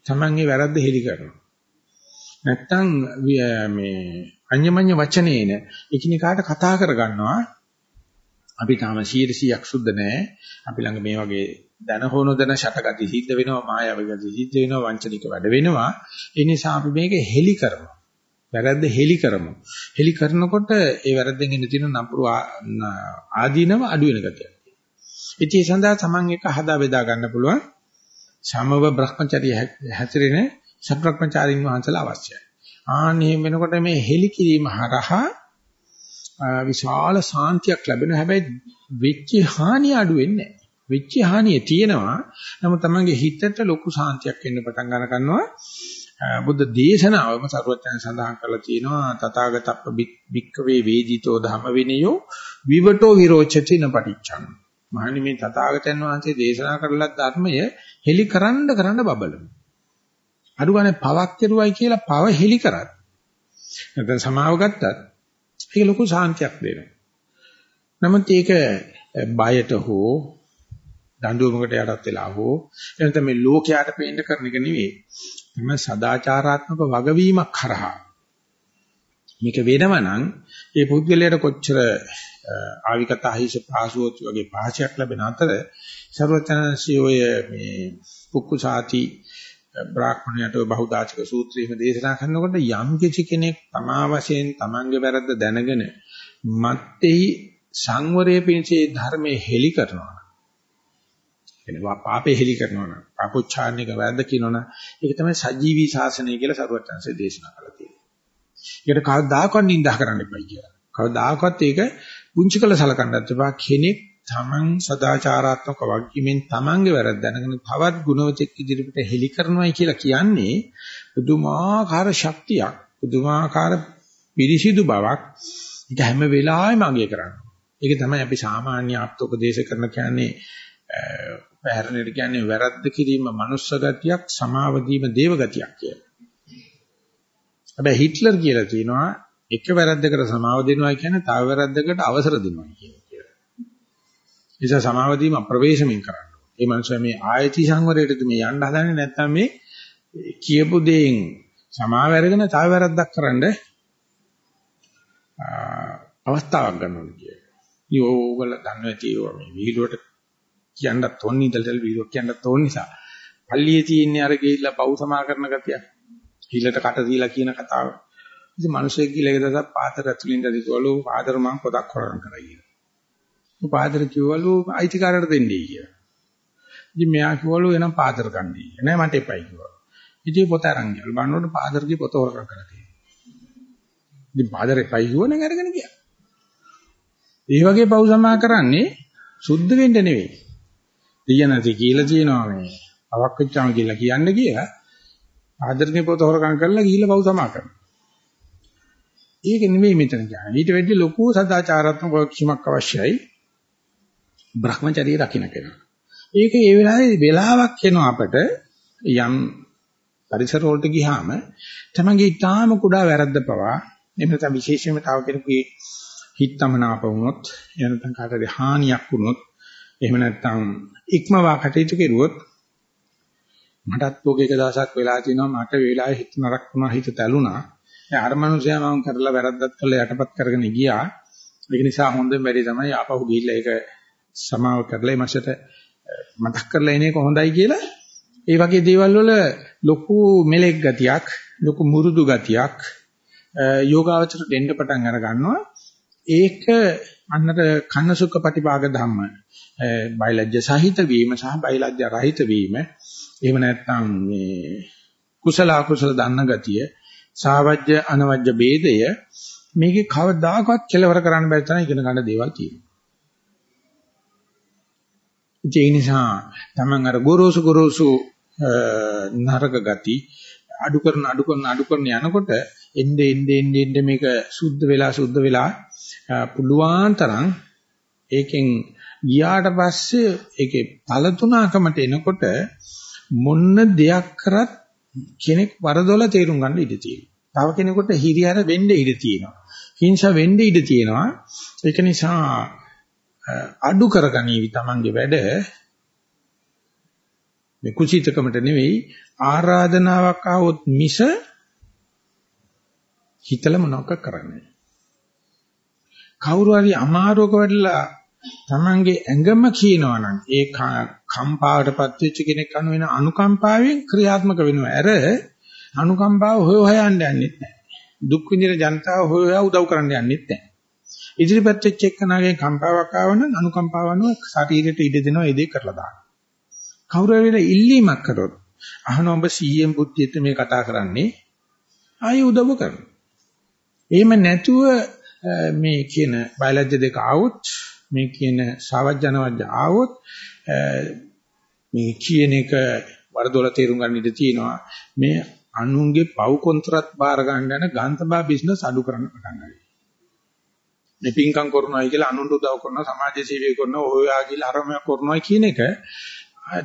තමන්ගේ වැරද්ද හෙලි කරනවා. නැත්තම් මේ අඤ්ඤමඤ්ඤ වචනේන එකිනෙකාට කතා කරගන්නවා. අපි තාම 100ක් සුද්ධ නැහැ. අපි ළඟ මේ වගේ දන හොන දන ෂටගති සිද්ධ වෙනවා මායාවී ගති සිද්ධ වෙනවා වංචනික වැඩ වෙනවා. ඒ නිසා අපි මේක හෙලි කරමු. වැරද්ද හෙලි කරමු. හෙලි කරනකොට ඒ වැරද්දෙන් එන තියෙන නපුරු ආදීනව අඩු වෙන ගතියක්. ඉතින් ඒ සඳහා Taman එක හදා බෙදා ගන්න පුළුවන් සමව භ්‍රමචර්ය හැසිරෙන සබ්‍රහ්මචාරින් වහන්සලා අවශ්‍යයි. ආනේ වෙනකොට මේ හෙලි කිරීම හරහා විශාල සාන්තියක් ලැබෙන හැබැයි වෙච්ච හානිය අඩු වෙන්නේ නැහැ. වෙච්ච හානිය තියෙනවා. නමුත් තමන්ගේ හිතට ලොකු සාන්තියක් එන්න පටන් ගන්නවා. බුද්ධ දේශනාවම සරුවචන සඳහන් කරලා තියෙනවා තථාගතප්ප භික්කවේ වේදිතෝ ධම්ම විනයෝ විවටෝ විරෝචති නපටිච්ඡං. මහණනි මේ තථාගතයන් වහන්සේ දේශනා කරලත් ධර්මය හෙලි කරන්න කරන්න බබලන අඩුගානේ පවක් කෙරුවයි කියලා පව හෙලි කරත් නැත්නම් සමාව ගත්තත් ඒක ලොකු සාන්තියක් දෙනවා. නමුත් ඒක බයට හෝ දඬුවමකට යටත් වෙලා හෝ එනත මේ ලෝකයට පේන්න කරන එක නෙවෙයි. එම සදාචාරාත්මක වගවීමක් කරහා මේක වෙනවනම් ඒ පුද්ගලයාට කොච්චර ආවිකත අහිස පහසුවත් වගේ පහසයක් ලැබෙන අතර ਸਰවචනසී ඔය මේ පුක්කුසාති බ්‍රාහ්මණයට බහුදාචක සූත්‍රයේම දේශනා කරනකොට යම් කිසි කෙනෙක් තමා වශයෙන් තමන්ගේ වැරද්ද දැනගෙන මත්තේහි සංවරයේ පිණිසේ ධර්මයේ හෙලි කරනවා. එනවා පාපේ හෙලි කරනවා නම් පාපොච්චාරණයක වැරද්ද කියනවනම් ඒක තමයි සජීවී ශාසනය කියලා සරුවත්ංශය දේශනා කරලා තියෙන්නේ. ඒකට කවදාකවත් නිඳා කරන්න එපා කියලා. කවදාකවත් ඒක පුංචි කළ සලකන්නත් එපා. කෙනෙක් තමන් සදාචාරාත්මක වගකීමෙන් තමන්ගේ වැරද්ද දැනගෙන තවත් ගුණවතෙක් ඉදිරියට හෙලි කරනවායි කියලා කියන්නේ පුදුමාකාර ශක්තියක්, පුදුමාකාර පිරිසිදු බවක්. ඒක හැම වෙලාවෙම අගය කරනවා. ඒක තමයි අපි සාමාන්‍ය ආප්තෝපදේශ කරන කියන්නේ පැහැරණයට කියන්නේ වැරද්ද කිරීම මනුස්ස ගතියක් සමාවදීම දේව ගතියක් කියලා. හැබැයි හිට්ලර් කියලා තියෙනවා එක වැරද්දකට සමාව දෙනවා කියන්නේ තව වැරද්දකට අවසර දෙනවා කියලා. නිසා සමාවදීම ප්‍රවේශමින් කරන්න. ඒ මනුස්සයා මේ ආයති සංවරයටද මේ යන්න හදන්නේ නැත්නම් මේ කියපු දෙයින් සමාව අරගෙන තව වැරද්දක් කරන්න අවස්ථාවක් ගන්නවා කියන්නේ. ඊෝගල දන්නවා තියෙනවා මේ විහිළුවට කියන්නත් ඕන ඉඳලා වීඩියෝ කියන්නත් ඕන නිසා. පල්ලියේ තියෙන්නේ අර ගිහිල්ලා පව් සමා කරන ගතිය. හිලට කට දීලා කියන කතාව. ඉතින් මිනිස්සෙක් ගිහලා ඒක දැසක් පාතර ඇතුලින් දැදිකවලු පාතර මං පොතක් හොරන් කරා කියලා. ਉਹ පාතර කිව්වලු අයිතිකාරයට දෙන්නයි කියලා. ඉතින් මෙයා කිව්වලු එනම් පාතර ගන්නයි. නෑ මට එපයි කිව්වා. ඉතින් පොත අරන් ගිහලා බලනකොට පාදර්ගේ පොත හොරකම් කරලා තියෙනවා. ඉතින් පාදරේ පයි කිව්වනම් අරගෙන ගියා. ඒ වගේ පව් සමා කරන්නේ සුද්ධ වෙන්න නෙවෙයි. දෙයනති කියලා කියනවා මේ අවක් වෙච්චාම කියලා කියන්න කියලා ආදරණීය පොත හොරකම් කරලා ගිහිල්ලා පව් සමා කරනවා. ඒක නෙමෙයි මෙතන කියන්නේ. ඊට වෙද්දි ලොකු සදාචාරාත්මක වක්ෂීමක් අවශ්‍යයි. Brahmacharya රකින්න කෙනා. ඒක ඒ වෙලාවේ වෙලාවක් එනවා අපට යම් පරිසර වලට ගියාම තමන්ගේ ඊටාම කුඩා වැරද්ද පවා එහෙම නැත්නම් විශේෂයෙන්ම තව කෙනෙකුගේ හිතමනාප වුණොත් එහෙම නැත්නම් කාටද හානියක් වුණොත් එහෙම නැත්නම් ඉක්මවා කටයුතු කෙරුවොත් මටත් පොක එක දවසක් වෙලා තිනවා මට වෙලාවේ හිත නරක වුණා හිත තැළුණා. දැන් අර මනුස්සයා මම කරලා වැරද්දක් කළා යටපත් කරගෙන ගියා. ඒක නිසා හොඳම වැඩි තමයි ආපහු ගිහිල්ලා ඒක සමාව කරලා මසට මතක් කරලා එන එක හොඳයි කියලා ඒ වගේ දේවල් වල ලොකු මෙලෙක් ගතියක් ලොකු මුරුදු ගතියක් යෝගාවචර දෙන්න පටන් අර ගන්නවා ඒක අන්නර කන්නසුඛ ප්‍රතිභාග ධම්ම බයලජ්‍ය සහිත වීම සහ බයලජ්‍ය රහිත වීම එහෙම නැත්නම් මේ කුසල අකුසල දන්න ගතිය සාවජ්‍ය අනවජ්‍ය ભેදය මේකේ කවදාකවත් කෙලවර කරන්න බැරි තරම් ඉගෙන ගන්න දේවල් තියෙනවා. ඒ නිසා තමන් අර ගොරෝසු ගොරෝසු නරක ගති අඩු කරන අඩු කරන අඩු කරන යනකොට එnde එnde එnde එnde මේක සුද්ධ වෙලා සුද්ධ වෙලා පුළුවන් තරම් ඒකෙන් ගියාට පස්සේ ඒකේ පළතුණකමට එනකොට මොන්න දෙයක් කරත් කෙනෙක් වරදොල තේරුම් ගන්න ඉඩ තියෙනවා. තව කෙනෙකුට හිරියර වෙන්න ඉඩ තියෙනවා. හිංසා වෙන්න ඉඩ තියෙනවා. ඒක නිසා අඩු කරගනීවි Tamange වැඩ මේ කුසීතකමට නෙවෙයි ආරාධනාවක් ආවොත් මිස හිතල මොනවක් කරන්නේ. කවුරු හරි අමාරුවක වැඩලා Tamange ඇඟම කියනවනම් ඒ කම්පාවටපත් වෙච්ච කෙනෙක් අනු වෙන අනුකම්පාවෙන් ක්‍රියාත්මක වෙනවා. අර අනුකම්පාව හොය හොය යන්න යන්නෙත් නැහැ. දුක් විඳින ජනතාව හොය හොය උදව් කරන්න යන්නෙත් නැහැ. ඉදිරිපත් වෙච්ච එක්කනාගේ කම්පාවක් ආවනම් අනුකම්පාව අනුව ශරීරයට ඉඩ දෙනවා ඒ දේ කරලා දාන්න. කවුරු හරි ඉල්ලීමක් කරොත් අහන ඔබ සීයෙන් බුද්ධියට මේ කතා කරන්නේ ආයෙ උදව් කරනවා. එහෙම නැතුව මේ කියන බයලජ්‍ය දෙක આવොත් මේ කියන සාවජ්ජනවජ්‍ය આવොත් මේ කියන එක වරදොල තේරුම් ගන්න ඉඩ තියෙනවා මේ අනුන්ගේ පව් කොන්ත්‍රාත් බාර ගන්න යන ගාන්තබා බිස්නස් අඩු කරන්න පටන් ගන්නවා. මේ පින්කම් කරනවායි කියලා අනුන්ට උදව් කරනවා සමාජ සේවය කරනවා ඔයා කියලා අරම කරනවා කියන එක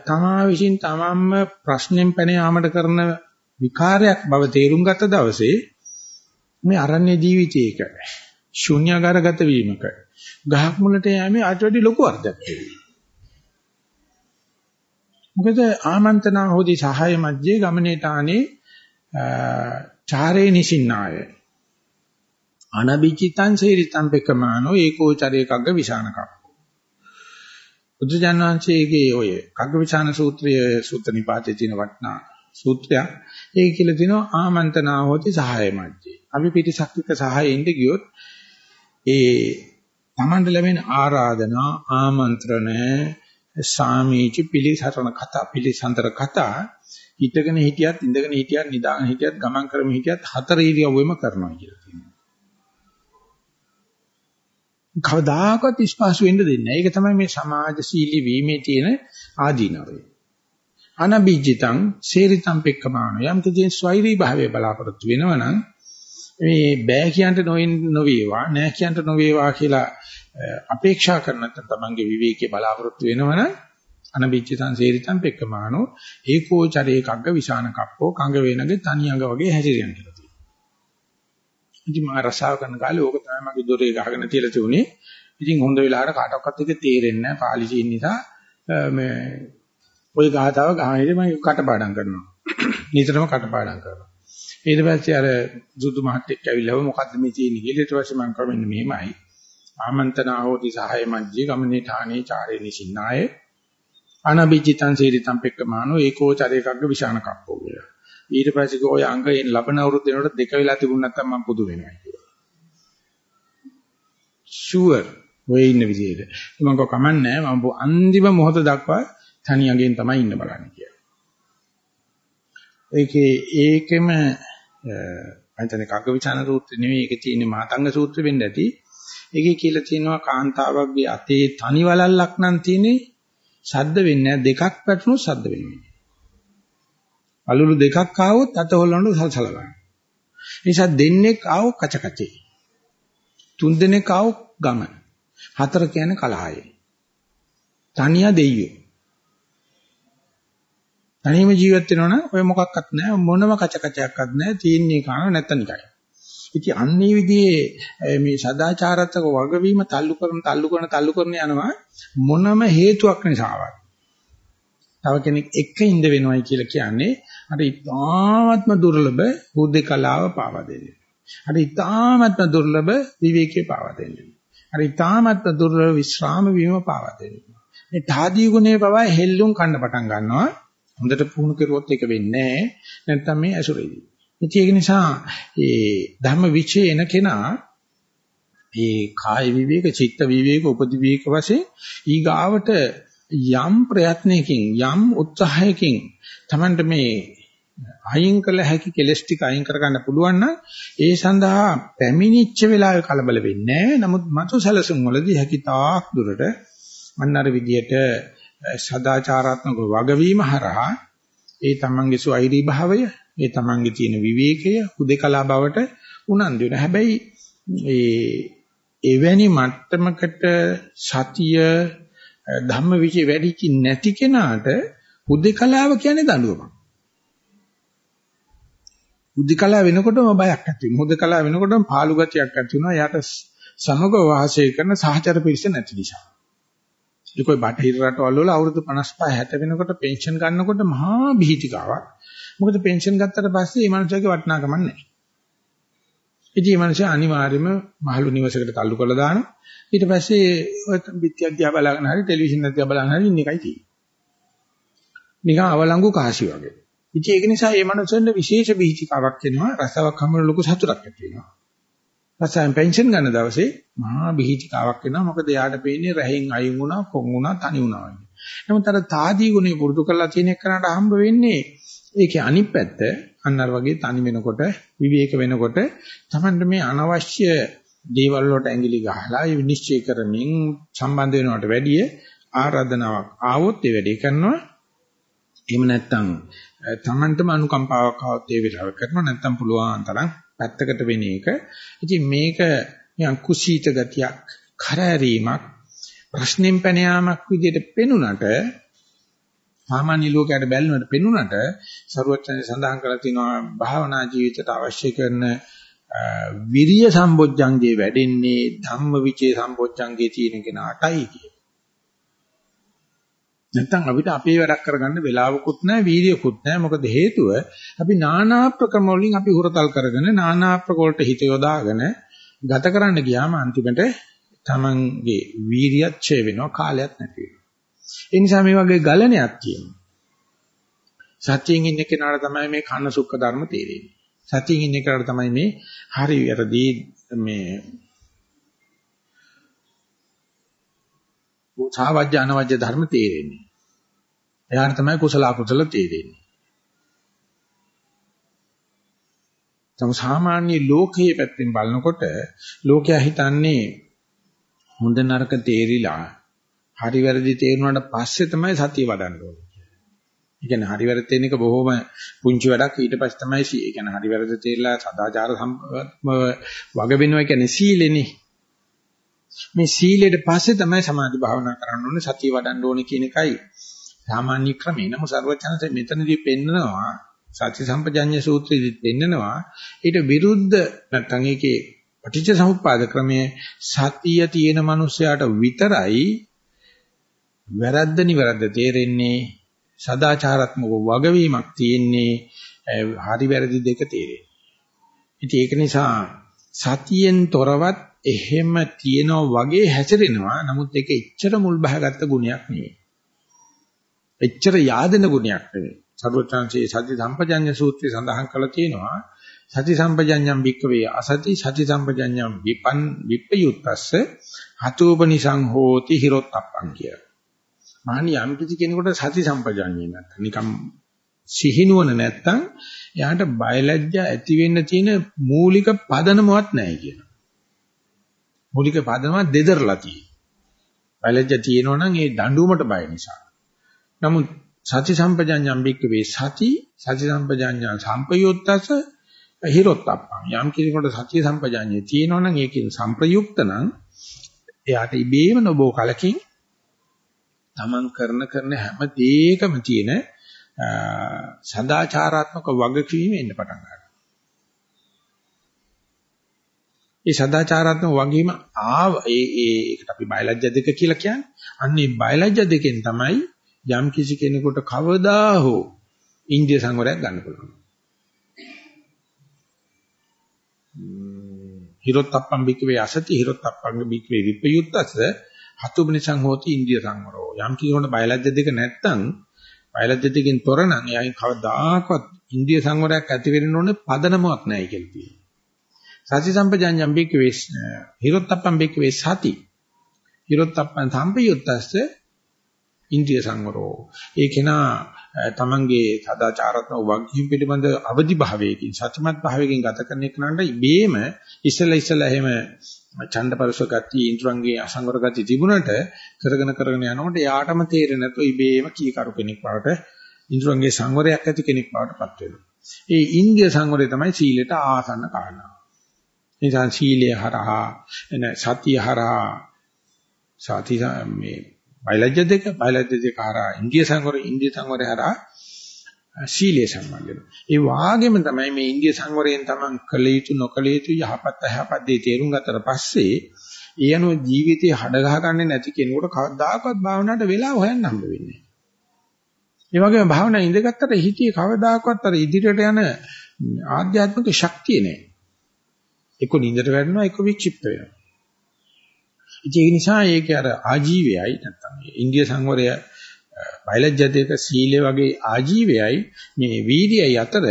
තමා විසින් තමන්ම ප්‍රශ්නෙන් පැන යාමට කරන විකාරයක් බව තේරුම් ගත්ත දවසේ මේ අරණ්‍ය ජීවිතයක ශුන්‍යාකාරගත වීමක ගහක් මුලට යෑමේ අට වැඩි ලොකු අර්ථයක් තියෙනවා. මොකද ආමන්ත්‍රණ හොදි සහාය මැජේ ගමනේට ආනේ චාරේ නිසින්නාය. අනබිචිතං සේරිතං පෙකමානෝ ඒකෝචරේකග්ග විසානකම්. බුදුජාන විශ්වංශයේගේ ඔය කග්ගවිචාන සූත්‍රය සූත්‍ර නිපාතේ තියෙන වටනා සූත්‍රයක්. ඒක කියලා තිනවා ආමන්ත්‍රණ හොති සහාය මැජේ අපි පිටිසක් එක්ක සහායෙන්න ගියොත් ඒ තමන්ට ලැබෙන ආරාධනා ආමන්ත්‍රණ සාමීචි පිළිසරණ කතා පිළිසඳර කතා හිටගෙන හිටියත් ඉඳගෙන හිටියත් නිදාගෙන හිටියත් ගමන් කරමින් හිටියත් හතර ඉරියව්වෙම කරනවා කියලා තියෙනවා. කවදාකවත් ස්පාසු වෙන්න දෙන්නේ නැහැ. ඒක තමයි මේ සමාජශීලී වීමේ තියෙන ආදීනවය. අනබීජිතං සේරිතං පෙක්කමාන යම් කිසි ස්වෛරී භාවයේ බලාපොරොත්තු වෙනවනම් මේ බෑ කියන්ට නොවේවා නෑ කියන්ට නොවේවා කියලා අපේක්ෂා කරන නැත්නම් තමන්ගේ විවේකයේ බලාපොරොත්තු වෙනවනම් අනබිච්චිතං සේරිතං පෙක්කමානෝ ඒකෝ චරේ කග්ග විසාන කප්පෝ කංග වේනගේ තනියඟ වගේ හැසිරියන් කියලා තියෙනවා. ඉතින් මම රසාව කරන කාලේ ඕක තමයි මගේ දොරේ ගහගෙන තියලා තිබුණේ. ඉතින් හොඳ වෙලාවට කාටවත් එක තේරෙන්නේ නැහැ පාලි චීන් නිසා මේ ওই ගාතාව ගහන්නේ මම කටපාඩම් කරනවා. නිතරම කටපාඩම් කරනවා. ඊට පස්සේ අර සුදු මහත්තයෙක් ඇවිල්ලා මොකද්ද මේ තියෙන්නේ කියලා ඊට පස්සේ මම කවෙන්නේ මෙහෙමයි. ආමන්ත්‍රණ ආහෝති සහාය මජ්ජේ ගමනේ ඨානේ චාරේ නිසින්නාය. අනබිජිතං සීරිතං පෙක්කමානෝ ඒකෝ චරේකග්ග විශාන කප්පෝ කියලා. ඊට පස්සේ ගෝය අංගයෙන් ලබන අවුරුද්ද වෙනකොට දෙක වෙලා තිබුණ නැත්නම් මම පුදු වෙනවා කියලා. ෂුවර් ඔය ඉන්න විදිහට. මම කව කමන්නේ මම අන්තිම මොහොත දක්වා තනියගෙන් තමයි ඉන්න බලන්නේ කියලා. ඒකේ ඒකෙම අන්තනේ කග්ගවිචාන සූත්‍රය නෙවෙයි ඒකේ තියෙන මාතංග සූත්‍රෙ වෙන්න ඇති. ඒකේ කියලා තියෙනවා කාන්තාවක්ගේ අතේ තනි වලල්ලක් නම් තියෙන්නේ ශබ්ද වෙන්නේ දෙකක් පැටුණොත් ශබ්ද වෙන්නේ. අලුළු දෙකක් ආවොත් අත හොල්ලනකොට සලසල ගන්න. නිසා දෙන්නෙක් ආවොත් කච කචේ. තුන් දෙනෙක් ආවොත් ගම. හතර කියන්නේ කලහය. තනියා දෙයියෝ. තනියම ජීවත් වෙනවනම් ඔය මොකක්වත් නැහැ මොනම කච කචයක්වත් නැහැ තීන්නේ කාන නැත්නම් නිකයි. ඉතින් අන්නේ විදිහේ මේ සදාචාරත්වක වගවීම තල්ලු කරන තල්ලු කරන තල්ලු කරන යනවා මොනම හේතුවක් නිසාවත්. තව කෙනෙක් එක්ක ඉඳ වෙනවයි කියලා කියන්නේ අර ඉතාමත්ම දුර්ලභ බුද්ධ කලාව පාවා දෙන්නේ. අර ඉතාමත්ම දුර්ලභ විවේකේ පාවා දෙන්නේ. අර ඊටාමත් දුර්වල විශ්‍රාම වීම පාවා දෙනවා. මේ තාදී ගුණේ පවා හෙල්ලුම් කන්න පටන් ගන්නවා. හොඳට පුහුණු කරුවොත් ඒක වෙන්නේ නැහැ. නැත්තම් මේ ඇසුරේදී. ඉතින් ඒක නිසා ඒ ධම්ම විචේ එන කෙනා ඒ කාය විවේක, චිත්ත විවේක, උපදි විවේක වශයෙන් ඊගාවට යම් ප්‍රයත්නයකින් යම් උත්සාහයකින් Tamanට මේ අයින් කළ හැකි කෙලස් ටික අයින් කරගන්න පුළුවන් නම් ඒ සඳහා පැමිණිච්ච වෙලාවේ කලබල වෙන්නේ නැහැ. නමුත් මතු සැලසුම් වලදී හැකි තාක් දුරට අන්නර විදියට සදාචාරාත්මක වගවීම හරහා ඒ තමන්ගේ සුවෛරී භාවය, ඒ තමන්ගේ තියෙන විවේකය, හුදේකලා බවට උනන්දු වෙන. හැබැයි ඒ එවැනි මට්ටමකට සතිය ධම්මවිචේ වැඩිචි නැති කෙනාට හුදේකලාව කියන්නේ දඬුවමක්. හුදේකලාව වෙනකොටම බයක් ඇති වෙනවා. හුදේකලාව වෙනකොටම පාළු ගතියක් ඇති වෙනවා. යාට සමග වාසය කරන සහචර පිරිස නැති නිසා. ඒකයි බටහිර රටවල් වල අවුරුදු 55 60 වෙනකොට පෙන්ෂන් ගන්නකොට මහා බිහිතිකාවක්. මොකද පෙන්ෂන් ගත්තට පස්සේ මේ මනුස්සයාගේ වටිනාකමක් නැහැ. ඉතින් මේ මනුස්සයා අනිවාර්යයෙන්ම මහලු නිවසකට තල්ලු කරලා දානවා. ඊට පස්සේ ඔය පිටියක් දිහා බලාගෙන හරි ටෙලිවිෂන් එක දිහා බලාගෙන හරි ඉන්න එකයි තියෙන්නේ. නිකන් අවලංගු කාසි වගේ. ඉතින් ඒක නිසා මේ මනුස්සෙන්ට විශේෂ බිහිතිකාවක් එනවා. රසාවක් හැමෝම ලොකු සතුටක් ඇති වෙනවා. රසයන් පෙන්ෂන් ගන්න දවසේ මහා බිහිතිකාවක් එනවා. මොකද යාට පේන්නේ රැහෙන් අයින් වුණා, කොන් වුණා, තනි වුණා වගේ. නමුත් අර තාදී ගුණේ පුරුදු කරලා තියෙන එකනට හම්බ වෙන්නේ ඒකේ අනිත් පැත්ත අන්නර වගේ තනි වෙනකොට විවේක වෙනකොට Tamanne මේ අනවශ්‍ය දේවල් වලට ඇඟිලි ගහලා විනිශ්චය කරමින් සම්බන්ධ වෙනවට වැඩිය ආරාධනාවක් ආවොත් ඒ වැඩේ කරනවා එහෙම නැත්නම් Tamanටම අනුකම්පාවක් ආවොත් ඒ විලාව කරනවා නැත්නම් පුළුවන් තරම් පැත්තකට වෙන එක. ඉතින් මේක නිකන් කුසීත ගතියක්, කරදරීමක්, ප්‍රශ්නෙම් පැන යාමක් විදිහට පෙනුනට සාමාන්‍ය ලෝකයට බැලුනට පෙනුනට ਸਰුවචනේ සඳහන් කරලා තිනවා භාවනා ජීවිතයට අවශ්‍ය කරන විරිය සම්බොජ්ජංගේ වැඩෙන්නේ ධම්ම විචේ සම්බොජ්ජංගේ තියෙන කෙනාටයි කිය. නැත්තම් අපිට අපේ වැඩක් කරගන්න වෙලාවකුත් නැහැ වීර්යකුත් නැහැ මොකද හේතුව අපි নানা ප්‍රක්‍රම වලින් අපි හුරතල් කරගෙන নানা ප්‍රකෝලට හිත යොදාගෙන ගත කරන්න ගියාම අන්තිමට තමන්ගේ වීර්යයත් ඡේ වෙනවා කාලයක් නැති වෙනවා ඒ නිසා මේ වගේ ගලණයක් තියෙනවා සත්‍යයෙන් ඉන්න කෙනාට තමයි මේ කන්න සුඛ ධර්ම තේරෙන්නේ සත්‍යයෙන් ඉන්න කෙනාට තමයි මේ හරි වැරදි මේ සාවජ්‍ය අනවජ්‍ය ධර්ම තේරෙන්නේ. එයාට තමයි කුසල අකුසල තේරෙන්නේ. තම සාමාන්‍ය ලෝකයේ පැත්තෙන් බලනකොට ලෝකයා හිතන්නේ හොඳ නරක තේරිලා හරි වැරදි තේරුණාට පස්සේ තමයි සතිය වඩන්න ඕනේ. ඒ කියන්නේ හරි වැරදි තේරෙන එක බොහොම පුංචි වැඩක් ඊට පස්සේ තමයි ඒ කියන්නේ හරි වැරදි තේරිලා සදාචාර සම්පම වග වෙනවා කියන්නේ සීලෙනේ. මේ සීලයට පස්සේ තමයි සමාධි භාවනා කරන්න ඕනේ සතිය වඩන්න ඕනේ කියන එකයි සාමාන්‍ය ක්‍රමය. නමුත් සර්වචනසේ මෙතනදී පෙන්නනවා සති සම්පජඤ්ඤ සූත්‍රයේදී පෙන්නනවා ඊට විරුද්ධ නැත්නම් ඒකේ පටිච්ච සමුප්පාද ක්‍රමයේ සතිය තියෙන මනුස්සයාට විතරයි වැරද්ද නිවැරද්ද තේරෙන්නේ සදාචාරාත්මක වගවීමක් තියෙන්නේ හරි වැරදි දෙක තේරෙන්නේ. ඉතින් ඒක නිසා සතියෙන් තොරවත් එහෙම තියනවා වගේ හැසිරෙනවා. නමුත් ඒක එච්චර මුල් බහගත්ත ගුණයක් නෙවෙයි. එච්චර yaadena ගුණයක් නෙවෙයි. සර්වචන්සේ සති සම්පජඤ්ඤ සූත්‍රය සඳහන් කරලා තියෙනවා. සති සම්පජඤ්ඤම් වික්කවේ අසති සති සම්පජඤ්ඤම් විපන් විප්පයුත්තස්ස හතෝපනිසං හෝති හිරොත්ප්පං කිය. මහණි යම් කිසි කෙනෙකුට සති සම්පජඤ්ඤය නැත්නම් නිකම් සිහිනුවන නැත්නම් එයාට බයලජ්ජා ඇති වෙන්න තියෙන මූලික පදනමවත් නැහැ කියනවා. මූලික පදම දෙදරලා තියෙනවා. බයලජ්‍ය තියෙනවා නම් ඒ දඬුවමට බය නිසා. නමුත් සති සම්පජඤ්ඤම් බික්කවේ සති සති සම්පජඤ්ඤා සම්පයුත්තස හිරොත්තප්පං යම් කෙනෙකුට සති සම්පජඤ්ඤය තියෙනවා නම් ඒකෙන් සම්ප්‍රයුක්ත නම් එයාට ඉබේම නොබෝ කලකින් තමන් කරන කරන හැම දෙයකම තියෙන සදාචාරාත්මක වගකීම එන්න පටන් ගන්නවා. ඒ සදාචාරාත්මක වගීම ආව ඒ ඒ ඒකට අපි බයලජ්‍ය දෙක කියලා කියන්නේ. අන්න ඒ බයලජ්‍ය දෙකෙන් තමයි යම් කිසි කෙනෙකුට කවදා හෝ ඉන්දිය සංවරයක් ගන්න පුළුවන්. හිරොත්ප්පම් බික්කවේ අසති හිරොත්ප්පංග බික්කවේ විපයුත්තස හතුබනිසං හෝති ඉන්දිය සංවරෝ යම් කිසිමකට බයලජ්‍ය දෙක නැත්තම් බයලජ්‍ය දෙකෙන් තොර නම් එයාගෙන් කවදාකවත් ඉන්දිය සංවරයක් ඇති වෙන්න ඕනේ පදනමක් නැහැ කියලා තියෙනවා සති සම්පජඤ්ඤම් බික්කවේ හිරොත්ප්පම් බික්කවේ සති හිරොත්ප්පම් සම්පයුත්තස්ස ඉන්ද්‍රිය සංවරෝ ඒ කෙනා තමන්ගේ සදාචාරාත්මක වගකීම් පිළිබඳ අවදි භාවයකින් සත්‍යමත් භාවයකින් ගත කරන එකනට ඉබේම ඉස්සලා ඉස්සලා එහෙම ඡන්දපරස ගති ඉන්ද්‍රංගේ අසංවර ගති තිබුණට කරගෙන කරගෙන යනකොට යාටම තේරෙන්නේ නැතුව ඉබේම කීකරු කෙනෙක් බවට ඉන්ද්‍රංගේ සංවරයක් ඇති කෙනෙක් බවට පත් වෙනවා. ඒ ඉන්ද්‍රිය සංවරය තමයි සීලයට ආසන්න කාරණා. නිසා සීලය හරහා එන සතිය හරහා සති මේ බයලජ්‍ය දෙක බයලජ්‍ය දෙක හරහා ඉන්දිය සංවර ඉන්දිය සංවරය හරහා සීලය සම්බන්ධ වෙනවා. ඒ වාගේම තමයි මේ ඉන්දිය සංවරයෙන් තමන් කළ යුතු නොකළ යුතු යහපත් අයහපත් දේ තේරුම් ගත්තට පස්සේ ඒ අනුව ජීවිතේ හඩ ගහගන්නේ නැති කෙනෙකුට කවදාකවත් භාවනාවට වෙලා හොයන්න හම්බ වෙන්නේ නැහැ. ඒ වගේම භාවනා ඉඳගත්තට හිතේ කවදාකවත් අර ඉදිරියට යන ආධ්‍යාත්මික ශක්තිය නැහැ. එක්ක නින්දට වැටෙනවා එක්ක වික්ෂිප්ත වෙනවා. ඒක නිසා ඒක අර ආජීවයයි නැත්තම් ඉන්දිය සංවරය බයලජ්‍ය දෙක සීලය වගේ ආජීවයයි මේ වීර්යයයි අතර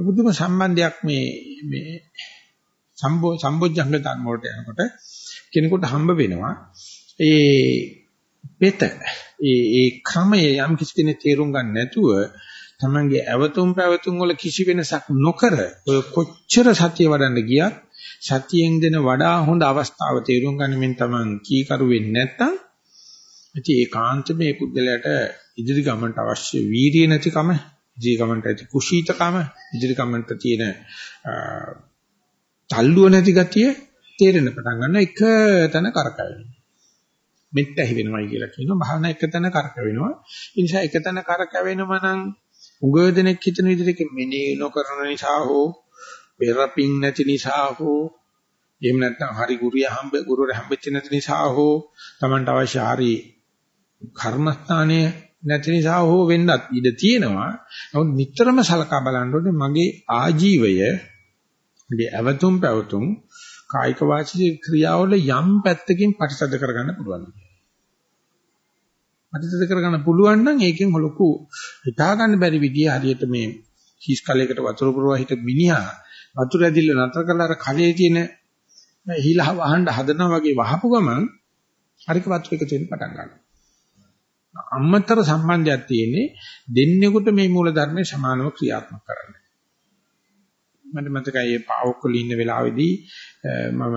බුදුම සම්බන්ධයක් මේ මේ සම්බෝ සම්බොජ්ජංග ධර්ම වලට යනකොට කෙනෙකුට හම්බ වෙනවා ඒ පෙත ඒ ඒ ක්‍රමය යම් කිසි කෙනෙක් තේරුම් ගන්න නැතුව තමන්ගේ ඇවතුම් පැවතුම් වල කිසි වෙනසක් නොකර ඔය කොච්චර සතිය වඩන්න ගියත් සතියෙන් දෙන වඩා හොඳ අවස්ථාව තේරුම් ගන්නමින් තමන් කීකරු වෙන්නේ නැත්නම් ඉතින් ඒකාන්ත මේ පුද්ගලයාට ඉදිරි ගමනට අවශ්‍ය වීරිය නැතිකම ඉදිරි ගමනට ඇති කුසීතකම ඉදිරි ගමනට තියෙන තල්ලුව නැති ගතිය තේරෙන්න පටන් ගන්න එක තැන කරකැවෙනවා. මෙත් ඇහි වෙනවයි කියලා කියනවා භාවනා එක තැන කරකැවෙනවා. ඒ නිසා එක තැන කරකැවෙනම නම් උගදෙනෙක් හිතන විදිහට මෙනේ නොකරන නිසා හෝ පෙරපින් නැති නිසා හෝ එහෙම නැත්නම් හරි ගුරිය හම්බ ගුරුවර හම්බෙච්ච නැති නිසා හෝ Tamanට අවශ්‍ය හරි කර්මස්ථානය නැති නිසා හෝ වෙන්නත් ඉඩ තියෙනවා. නමුත් නිතරම සලකා බලන්න ඕනේ මගේ ආජීවය මගේ අවතුම් පැවතුම් කායික වාචික ක්‍රියාවල යම් පැත්තකින් ප්‍රතිසද කරගන්න පුළුවන්. ප්‍රතිසද කරගන්න පුළුවන් නම් ඒකෙන් ලොකු හිතා ගන්න බැරි විදිය හරියට මේ හිස් කලයකට වතුර පුරවා හිට මිනිහා වතුර ඇදිල්ල නතර කරලා අර කලයේ තියෙන හිලහ වහන්න හදනවා වගේ වහපු ගමන් හරික වතුර එකතු වෙන්න පටන් ගන්නවා. අම්මතර සම්බන්ධයක් තියෙන්නේ දෙන්නෙකුට මේ මූල ධර්මයේ සමානව ක්‍රියාත්මක කරන්න. මට මතකයි මේ පාවොක්කල ඉන්න වෙලාවේදී මම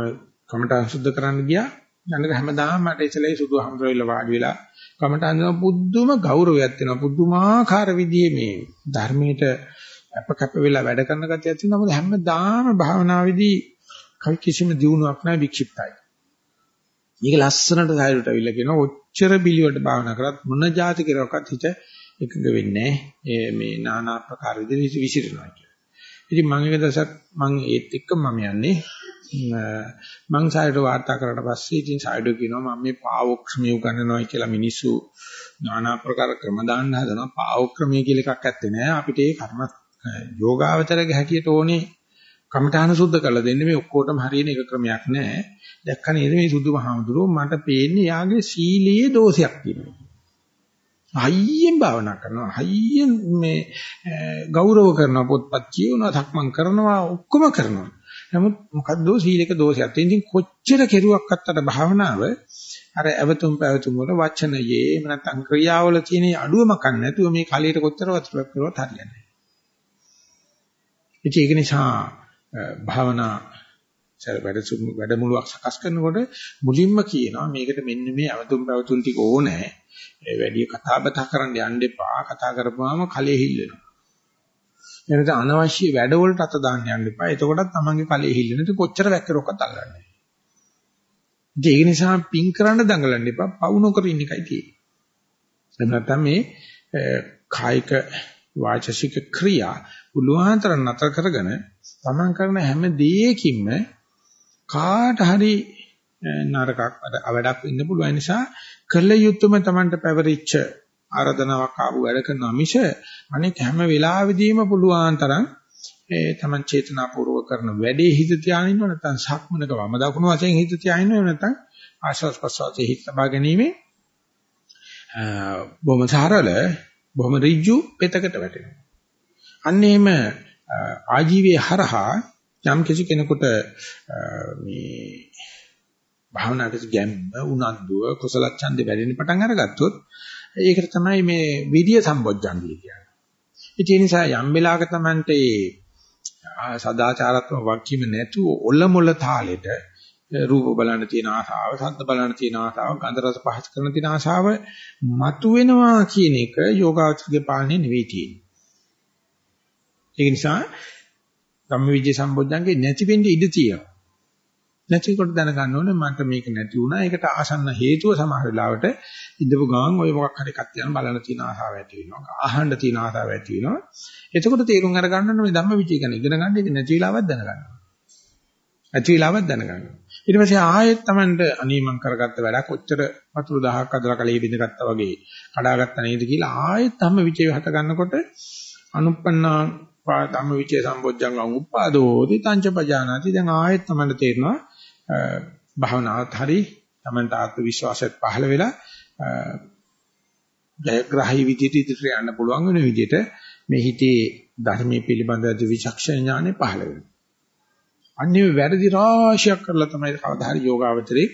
කමටහන් සුද්ධ කරන්න ගියා. යනක හැමදාම මට ඉතලේ සුදු හම්බවෙලා වාඩි වෙලා කමටහන් දෙන පුදුම ගෞරවයක් වෙනවා. පුදුමාකාර විදිහේ මේ ධර්මයට අප කැප වෙලා වැඩ කරන ගතියක් තියෙනවා. මොකද හැමදාම භාවනාවේදී කල් කිසිම දියුණුවක් නැහැ වික්ෂිප්තයි. මේක ලස්සනට සායරට අවිල්ල කියන ඔච්චර බිලිවට භාවනා කරත් මොන જાති කෙරවකත් හිත එකඟ වෙන්නේ නැහැ. මේ নানা ආකාර විදිහට විසිරෙනවා කියන්නේ. ඉතින් මම එක දවසක් මම ඒත් එක්ක මම යන්නේ මං සායරට වාර්තා කරලා පස්සේ ඉතින් සායරට කියනවා මම මේ පාවොක්ස් මේ උගන්වනවා කියලා මිනිස්සු নানা ආකාර ක්‍රම දාන්න හදනවා. පාවොක් ක්‍රමය කියලා එකක් ඇත්තේ නැහැ. අපිට ඒ කර්මස් යෝගාවචරගේ හැටියට ඕනේ කමඨාන සුද්ධ කරලා දෙන්න මේ ඔක්කොටම හරියන එක ක්‍රමයක් නැහැ. දැක්ක නේද මේ සුදු මහමුදුරෝ මට පේන්නේ යාගේ සීලයේ දෝෂයක් තියෙනවා. හයියෙන් භාවනා කරනවා. හයියෙන් මේ ගෞරව කරනවා පොත්පත් කියවනවා, සක්මන් කරනවා, ඔක්කොම කරනවා. නමුත් මොකද්ද සීලයක දෝෂයක්. ඉතින් කොච්චර කෙරුවක්වත් අර භාවනාව අර අවතුම් පැවතුම් වල වචනයේ එහෙම නැත්නම් ක්‍රියාවල තියෙන අඩුවමක් නැතුව මේ කලියට කොච්චර වතුරක් කරුවත් හරියන්නේ නැහැ. ඒක නිසා භාවනා වැඩසුණු වැඩමුළුවක් සකස් කරනකොට මුලින්ම කියනවා මේකට මෙන්න මේ අවතුම් පැවතුම් ටික ඕනේ. ඒ වැඩි කතා බහ කරන්න යන්න එපා. කතා කරපුවාම කලෙ හිල්ලෙනවා. එනත අනවශ්‍ය වැඩවලට අත දාන්න යන්න එපා. එතකොටත් තමන්ගේ කලෙ හිල්ලෙන. ඉතින් කොච්චර වැක්කරොක්කත් අල්ලන්නේ. ඒ නිසා පින් කරන්න දඟලන්න එපා. පවු නොකර ඉන්න එකයි තියෙන්නේ. එහෙම නැත්නම් මේ කායික වාචසික ක්‍රියා උලුවහන්තර නතර කරගෙන තමන් කරන හැම දෙයකින්ම කාට හරි නරකක් අවඩක් ඉන්න පුළුවන් නිසා කළ යුතුයම තමන්ට පැවරිච්ච ආරාධනාවක් ආපු වැඩ කරනවා මිස අනෙක් හැම වෙලාවෙදීම පුළුවන් තරම් ඒ තමන් චේතනාපූර්වක කරන වැඩේ හිත තියාගෙන ඉන්නව නැත්නම් සක්මනක වම දකුණු වශයෙන් හිත තියාගෙන ඉන්නව නැත්නම් ආශ්වාස ප්‍රශ්වාසයේ හිත තබා ගැනීම බොහොම සරල බොහොම ඍජු පෙතකට වැටෙනවා. අන්න එහෙම ආජීවයේ හරහා යම් කිසි කෙනෙකුට මේ භාවනාවට ගැම්ම උනන්දුව කුසල ඡන්දේ වැඩෙන පටන් අරගත්තොත් ඒකට තමයි මේ විරිය සම්බොජ්ජංගිය කියන්නේ. ඒ නිසා යම් වෙලාවක Tamante සදාචාරාත්මක වක්කීම නැතුව ඔලමුල තාලෙට රූප බලන්න තියෙන ආසාව, ශබ්ද බලන්න තියෙන ආසාව, ගන්ධ රස පහස කරන තියෙන ආසාව මතුවෙනවා කියන එක යෝගාචරයේ පාලනේ නෙවෙයි තියෙන්නේ. ඒ නිසා ධම්මවිජය සම්බොධ්‍යංගේ නැති වෙන්නේ ඉඩ තියෙනවා. නැතිකොට දැනගන්න ඕනේ මන්ට මේක නැති වුණා. ඒකට ආසන්න හේතුව සමහර වෙලාවට ඉඳපු ගමන් ඔය මොකක් හරි එකක් යන බලන තියෙන ආසාව ඇති වෙනවා. අහන්න තියෙන ආසාව ඇති වෙනවා. එතකොට තේරුම් අරගන්න ඕනේ මේ ධම්මවිජය ගැන ඉගෙන ගන්න එක නැති වෙලාවක් දැනගන්න. නැති වෙලාවක් දැනගන්න. ඊට පස්සේ ආයෙත් Tamanට අනේ මං කරගත්ත වැඩක් ඔච්චර වතුර දහහක් අදලා කලේ බින්දගත්තා වගේ කඩාගත්තා නේද කියලා ආයෙත් ධම්මවිජය හත ගන්නකොට අනුප්පන්නා ධම්මවිචේ සම්බොජ්ජංගං උපාදෝති තංච පජානාති දැන් ආයෙත් තමයි තේරෙනවා භවනාත් හරි තමන්ට ආත්ම විශ්වාසයත් පහළ වෙලා ජයග්‍රහී විදිහට ඉදිරියට යන්න පුළුවන් වෙන විදිහට මේ හිතේ ධර්මයේ පිළිබඳ විචක්ෂණ ඥානෙ පහළ වෙනවා. අන්නේ වැරදි රාශියක් කරලා තමයි කවදා හරි යෝගාවචරේ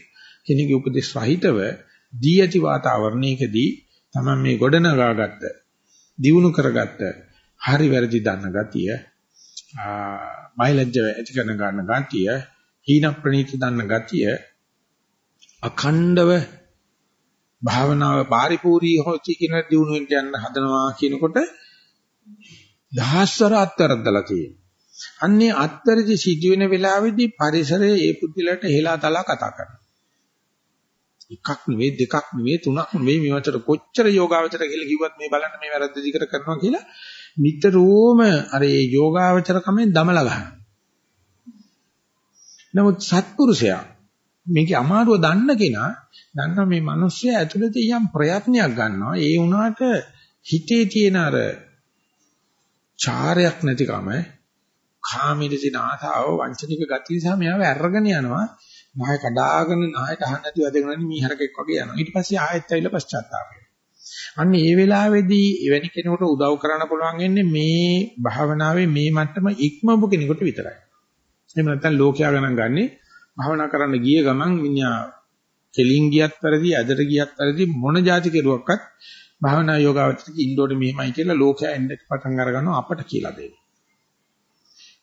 කෙනෙකුගේ උපදේශ රහිතව දී ඇති වාතාවරණයකදී තමයි මේ ගොඩනගාගත්ත දියුණු කරගත්ත හරි වැරදි දන්න ගතිය බයලජ්‍ය ඇති කරන ගන්න ගතිය හීන ප්‍රණීත දන්න ගතිය අඛණ්ඩව භාවනාව පරිපූර්ණී හොති කියන දිනුවෙන් යන්න හදනවා කියනකොට දහස්වර අත්තරදලා තියෙනවා. අන්නේ අත්තරදි සිදුවෙන වෙලාවේදී පරිසරයේ ඒ පුදුලට හෙලා තලා කතා කරනවා. එකක් නෙවෙයි දෙකක් නෙවෙයි තුනක් නෙවෙයි මේවට කොච්චර යෝගාවචර කියලා කිව්වත් මේ බලන්න මේ වැරද්ද දිගට කරනවා කියලා නිතරම අර ඒ යෝගාවචර කමෙන් දමලා ගන්නවා. නමුත් සත්පුරුෂයා මේකේ අමාරුව දන්න කෙනා දන්නා මේ මිනිස්සයා ඇතුළත යම් ප්‍රයත්නයක් ගන්නවා. ඒ වුණාට හිතේ තියෙන අර චාරයක් නැතිකම කාමීට තියෙන ආතාව වංචනික ගතිය සහ මෙයාව අරගෙන යනවා. නාය කඩාගෙන නායට අහන්න නැතුව ඇදගෙන මීහරකෙක් වගේ යනවා. ඊට පස්සේ ආයෙත් ඇවිල්ලා පශ්චාත්තාප අන්න ඒ වෙලාවේදී එවැනි කෙනෙකුට උදව් කරන්න පුළුවන් වෙන්නේ මේ භාවනාවේ මේ මට්ටම ඉක්මවපු කෙනෙකුට විතරයි. එහෙම නැත්නම් ලෝකයා ගණන් ගන්නෙ භාවනා කරන්න ගිය ගමන් මිනිහා කෙලින් ගියත් වැඩි, ඇදට ගියත් වැඩි මොන જાති කෙරුවක්වත් භාවනා යෝගාවචරයේ ඉන්නෝට මෙහෙමයි කියලා ලෝකයා එන්න පටන් අර ගන්නවා අපට කියලා දෙන්නේ.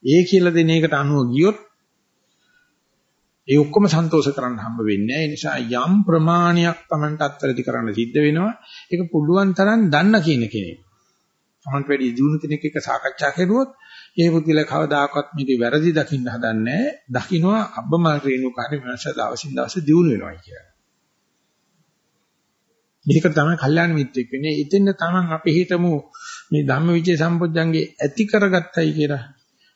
ඒ කියලා දෙන එකට අනුව ගියොත් ඒ ඔක්කොම සන්තෝෂ කරන්න හම්බ වෙන්නේ නැහැ. ඒ නිසා යම් ප්‍රමාණයක් Tamanට අත්වැරදි කරන්න සිද්ධ වෙනවා. ඒක පුළුවන් තරම් දන්න කියන කෙනෙක්. Tamanට වැඩි දිනු කෙනෙක් එක්ක සාකච්ඡා කරුවොත් ඒ පුදුල කවදාකවත් මේක වැරදි දකින්න හදන්නේ දකින්නවා අබ්බමල් රේණුකාරී මනස දවසින් දවස දියුණු වෙනවා කියලා. මේක තමයි කල්යාණ මිත්‍රෙක් වෙන්නේ. ඉතින් තමන් අපි හිතමු මේ ධම්මවිචේ සම්පොඥංගේ ඇති කරගත්තයි කියලා.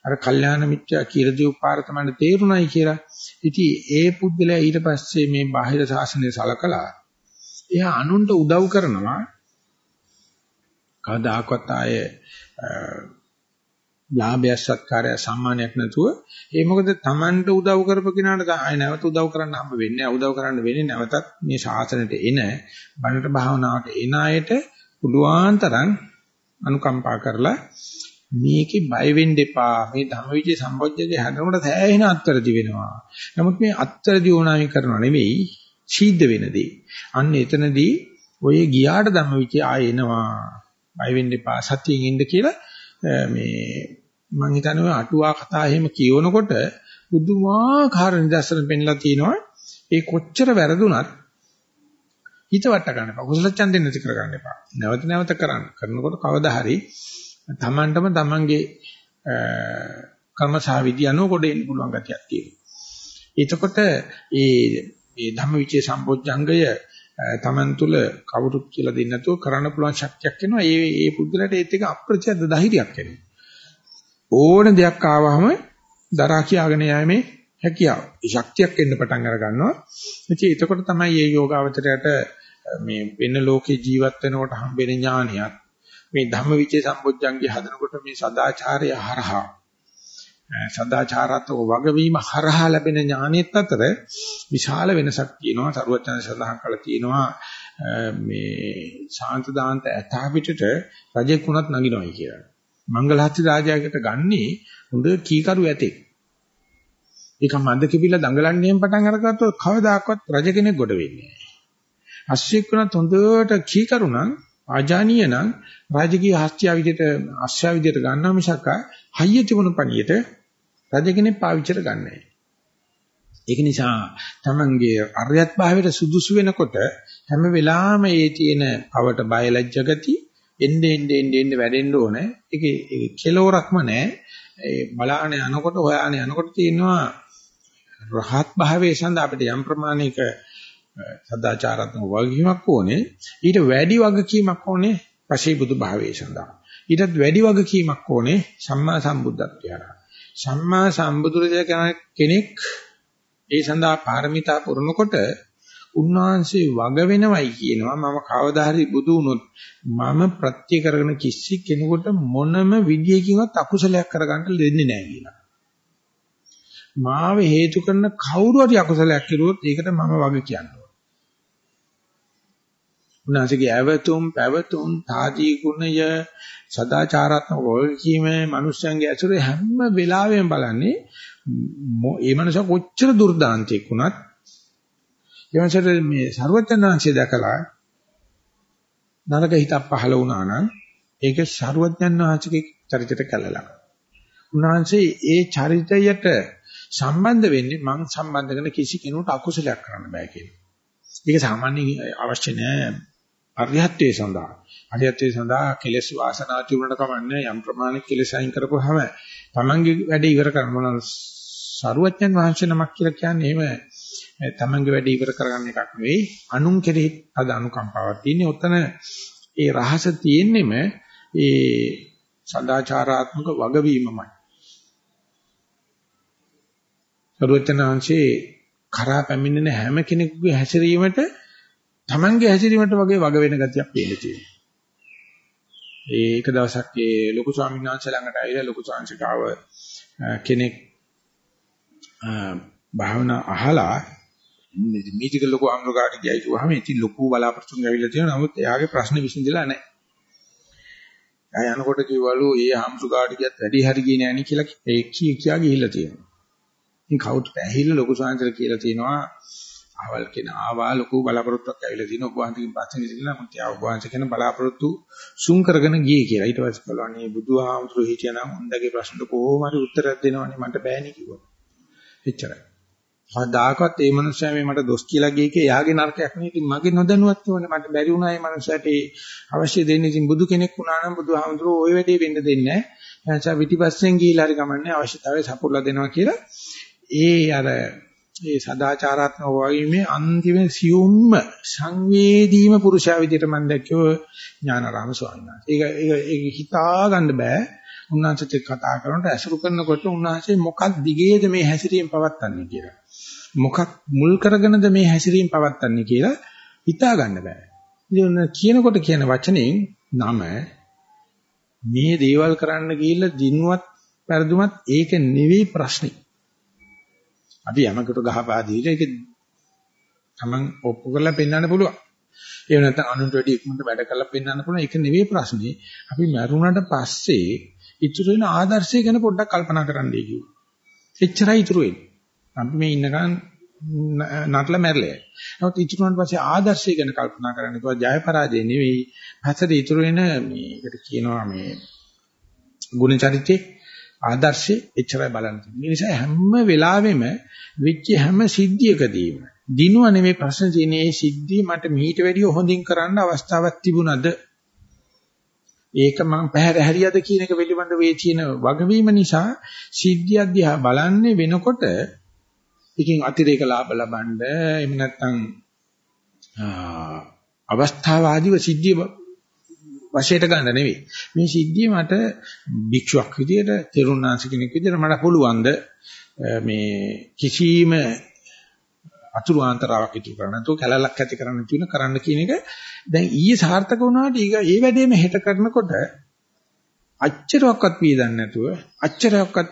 අර කල්යාණ මිත්‍යා කියලා දීපු පාර තමයි තේරුණයි කියලා. ඉතින් ඒ පුද්ගලයා ඊට පස්සේ මේ බාහිර ශාසනය සලකලා එයා අනුන්ට උදව් කරනවා. කවදාකවත් ආයේ ලාභය සත්කාරය සම්මානයක් නැතුව ඒ මොකද Tamanට උදව් කරපු කෙනාට ආය නැවත උදව් කරන්න හම්බ වෙන්නේ නැහැ උදව් කරන්න වෙන්නේ නැවතත් මේ ශාසනයට එන බණට භාවනාවට එන අයට පුළුවන් තරම් අනුකම්පා කරලා මේකේ බය වෙන්න එපා. මේ ධම්මවිචේ සම්බොජ්ජගේ හැදෙනකොට සෑහෙන අත්තරදි වෙනවා නමුත් මේ අත්තරදි ඕනාමි කරනවා නෙවෙයි සීද්ධ වෙනදී අන්න එතනදී ඔය ගියාට ධම්මවිචේ ආය එනවා. බය වෙන්න එපා. සතියෙන් ඉන්න කියලා මේ මම හිතන්නේ ඔය අටුවා කතා එහෙම කියවනකොට බුදුමාකාර නිදර්ශන පෙන්ලා තිනවා ඒ කොච්චර වැරදුනත් හිත වට ගන්න එපා. කුසල ඡන්දෙන් නැති කර ගන්න එපා. නැවත නැවත කරන්න. කරනකොට කවදා හරි තමන්ටම තමන්ගේ කර්මසාවිදි අනුව කොට එන්න පුළුවන් ගතියක් තියෙනවා එතකොට ඒ මේ ධම්මවිචේ සම්බොජ්ජංගය තමන් තුල කවුරුත් කියලා දෙන්නේ නැතුව කරන්න පුළුවන් ශක්තියක් එනවා. ඒ ඒ පුද්ගලයාට ඒත් එක අප්‍රත්‍යද ධෛර්යයක් එනවා. ඕන දෙයක් ආවහම දරා කියාගෙන යෑමේ හැකියාව. ඒ ශක්තියක් එන්න පටන් අර ගන්නවා. ඉතින් එතකොට තමයි මේ යෝගාවචරයට මේ වෙන ලෝකේ ජීවත් වෙනකොට හම්බෙන ඥානියත් මේ ධම්මවිචේ සම්බොජ්ජංගේ හදනකොට මේ සදාචාරය හරහා සදාචාරාත්මක වගවීම හරහා ලැබෙන ඥානෙත් අතර විශාල වෙනසක් තියෙනවා. සරුවචන සඳහන් කළා තියෙනවා මේ ශාන්ත දාන්ත ඇතා පිටට රජෙකුණත් නගිනවයි කියලා. මංගලහත්ති රාජයාකට ගන්නේ හොඳ කීකරු ඇතේ. ඒක මන්ද කිපිලා දඟලන්නේම පටන් අරගත්තොත් කවදාකවත් රජ කෙනෙක් ගොඩ වෙන්නේ නැහැ. අශ්වික් වුණත් හොඳට කීකරු නම් ආජානීය නම් රාජකීය හස්තිය විදිහට අශ්‍යා විදිහට ගන්නවා මිසක් හයිය තිබුණු පණියට රජ කෙනෙක් පාවිච්චිට ගන්නෑ. ඒක නිසා තමන්ගේ අරියත් භාවයට සුදුසු වෙනකොට හැම වෙලාවෙම ඒ තියෙන පවට බයලජ්ජ ගති එන්නේ එන්නේ එන්නේ වැඩෙන්න ඕනේ. ඒකේ කෙලවරක්ම නැහැ. ඒ බලාන යනකොට හොයාන යනකොට තියෙනවා රහත් භාවයේ සඳහා අපිට යම් ප්‍රමාණයක සදාචාරාත්මක වගකීමක් ඕනේ. ඊට වැඩි වගකීමක් ඕනේ පසේ බුදු භාවයේ සඳහා. ඊටත් වැඩි වගකීමක් ඕනේ සම්මා සම්බුද්ධත්වයට. සම්මා සම්බුදුරජාණන් කෙනෙක් ඒ සඳහා පාරමිතා පුරනකොට උන්වහන්සේ වග වෙනවයි කියනවා මම කවදා හරි බුදු වුණොත් මම ප්‍රත්‍ය කරගෙන කිසි කෙනෙකුට මොනම විදියකින්වත් අකුසලයක් කරගන්න දෙන්නේ නැහැ කියලා. මාව හේතු කරන කවුරු හරි අකුසලයක් කරුවොත් ඒකට මම වග කියනවා. උන්වහන්සේගේ ඇවතුම් පැවතුම් තාදී ගුණය සදාචාරාත්මක වගකීම මිනිස්යන්ගේ ඇසුරේ හැම වෙලාවෙම බලන්නේ මේ මනුස්සයා කොච්චර දුර්දාන්තයක් වුණත් එවන්සට මේ ਸਰවඥාන්සිය දැකලා නරක හිතක් පහළ වුණා නම් ඒක ਸਰවඥාන්සිකේ චරිතයට කැළලා. උන්වහන්සේ ඒ චරිතයට සම්බන්ධ වෙන්නේ මං සම්බන්ධ කරන කිසි කෙනෙකුට අකුසලයක් කරන්න බෑ කියලා. ඒක සාමාන්‍යයෙන් අවශ්‍ය නෑ අරිහත්ත්වයේ සඳහා. අරිහත්ත්වයේ සඳහා කෙලෙස් වාසනා තිබුණට කමන්නේ යම් ප්‍රමාණික කෙලෙස් අයින් කරපුවාම තමන්ගේ වැඩ ඉවර කරන මොන සරුවච්චන් වහන්සේ නමක් කියලා කියන්නේ එහෙම තමන්ගේ වැඩ ඉවර කරගන්න එකක් නෙවෙයි අනුන් කෙරෙහි අද අනුකම්පාවක් තියෙන්නේ. ඔතන ඒ රහස තියෙන්නෙම ඒ සදාචාරාත්මක වගවීමමයි. සරුවචනාංශේ කරා පැමිණෙන හැම කෙනෙකුගේ හැසිරීමට Tamange හැසිරීමට වගේ වග වෙන ගතියක් පේන්න තියෙනවා. ඒක දවසක් ඒ ලොකු ස්වාමීන් වහන්සේ ළඟට ආවිලා ලොකු සංසිකාව කෙනෙක් භාවනා අහලා මේක ලොකු අනුගාට ගියයි කිව්වහම ඉතින් ලොකු බලාපොරොත්තුන් ගවිලා තියෙනවා. නමුත් එයාගේ ප්‍රශ්න විසඳිලා නැහැ. එයා යනකොට කිව්වලු ඒ හම්සුගාට ගියත් වැඩි හරි ගියේ නෑනේ කියලා ඒ කී කියා ගිහිල්ලා තියෙනවා. ඉතින් කවුරුත් ඇහිල්ල ලොකු සංසාර කියලා තියෙනවා. ආවල් කියන ආවා ලොකු බලාපොරොත්තුවක් ඇවිල්ලා තියෙනවා. ඔබ වහන්සේකින් පස්සේ ඉතිලා මම තියා ඔබ වහන්සේ කියන බලාපොරොත්තු සුන් කරගෙන ගියේ කියලා. ඊට පස්සේ කළා නේ බුදුහාමුදුරු හිටියනම් උන්දගේ ප්‍රශ්නට කොහොම හරි උත්තරයක් දෙනවනේ මන්ට බෑනේ කිව්වා. එච්චරයි. කවදාකවත් ඒ මනුස්සයා මේ මට දොස් කියලා ගියේ කේ එයාගේ නරකයක් නෙවෙයි. ඉතින් මගේ නොදැනුවත්වනේ මට බැරි වුණා මේ මනුස්සයාට අවශ්‍ය දෙන්නේ. ඉතින් බුදු කෙනෙක් වුණා නම් බුදුහාමුදුරුවෝ ওই වැඩේ වෙන්න දෙන්නේ නැහැ. එයාචා පිටිපස්සෙන් ගිහිලා හරි ගමන්නේ අවශ්‍යතාවය සපුරලා දෙනවා කියලා. ඒ අර ඒ සදාචාරාත්මක වගීමේ අන්තිම සියුම්ම සංවේදීම පුරුෂයා විදිහට මම දැක්කෝ ඥානාරාම ස්වාමීන් වහන්සේ. ඒක ඒක ඒක හිතා ගන්න බෑ. උන්වහන්සේත් කතා කරනකොට ඇසුරු කරනකොට උන්වහන්සේ මොකක් දිගේද මේ හැසිරීම පවත්න්නේ කියලා. මොකක් මුල් කරගෙනද මේ හැසිරීම පවත්න්නේ කියලා හිතා ගන්න බෑ. ඉතින් කියනකොට කියන වචනෙන් නම මේ දේවල් කරන්න ගිහිල්ලා දිනුවත් පෙරදුමත් ඒක නෙවෙයි ප්‍රශ්නේ. අපි යමකට ගහපා දීලා ඒක තමන් ඔප්පු කරලා පෙන්වන්න පුළුවන්. එහෙම නැත්නම් අනුන්ට වැඩි ඉක්මනට වැඩ කරලා පෙන්වන්න පුළුවන්. ඒක නෙවෙයි ප්‍රශ්නේ. අපි මරුණට පස්සේ ඉතුරු වෙන ආදර්ශය ගැන පොඩ්ඩක් කල්පනා කරන්නයි කිව්වා. එච්චරයි ඉතුරු වෙන්නේ. අපි මේ ඉන්නකන් නටලා මැරලා. නමුත් ඉතුරු වුණාට පස්සේ ආදර්ශය ගැන කල්පනා කරන්න කිව්වා. ජය පරාජය නෙවෙයි. පැත්තට ඉතුරු වෙන මේකට කියනවා මේ ගුණ චරිතේ ආදර්ශේ එච්චරයි බලන්න තියෙන්නේ. ඒ නිසා හැම වෙලාවෙම වෙච්ච හැම සිද්ධියකදීම දිනුව නෙමේ ප්‍රශ්න තියෙන්නේ මේ සිද්ධිය මට මීට වැඩිය හොඳින් කරන්න අවස්ථාවක් තිබුණද? ඒක මම පැහැර හැරියද කියන එක පිළිබඳ වේ තියෙන වගවීම නිසා සිද්ධිය දිහා බලන්නේ වෙනකොට එකකින් අතිරේක ලාභ ලබන්න එහෙම නැත්නම් අවස්ථාවාදීව සිද්ධිය වශයට ගන්න නෙවෙයි. මේ සිද්ධිය මට භික්ෂුවක් විදියට, තෙරුණාංශ කෙනෙක් විදියට මට පුළුවන්ද මේ කිසිම අතුරු ආන්තරාවක් ඉතුරු කරන්න නැතුව කැලලක් ඇති කරන්න තියෙන කරන්න කියන එක දැන් ඊයේ සාර්ථක වුණාට ඊග ඒ වැඩේම හෙට කරනකොට අච්චරයක්වත් පීදන්නේ නැතුව අච්චරයක්වත්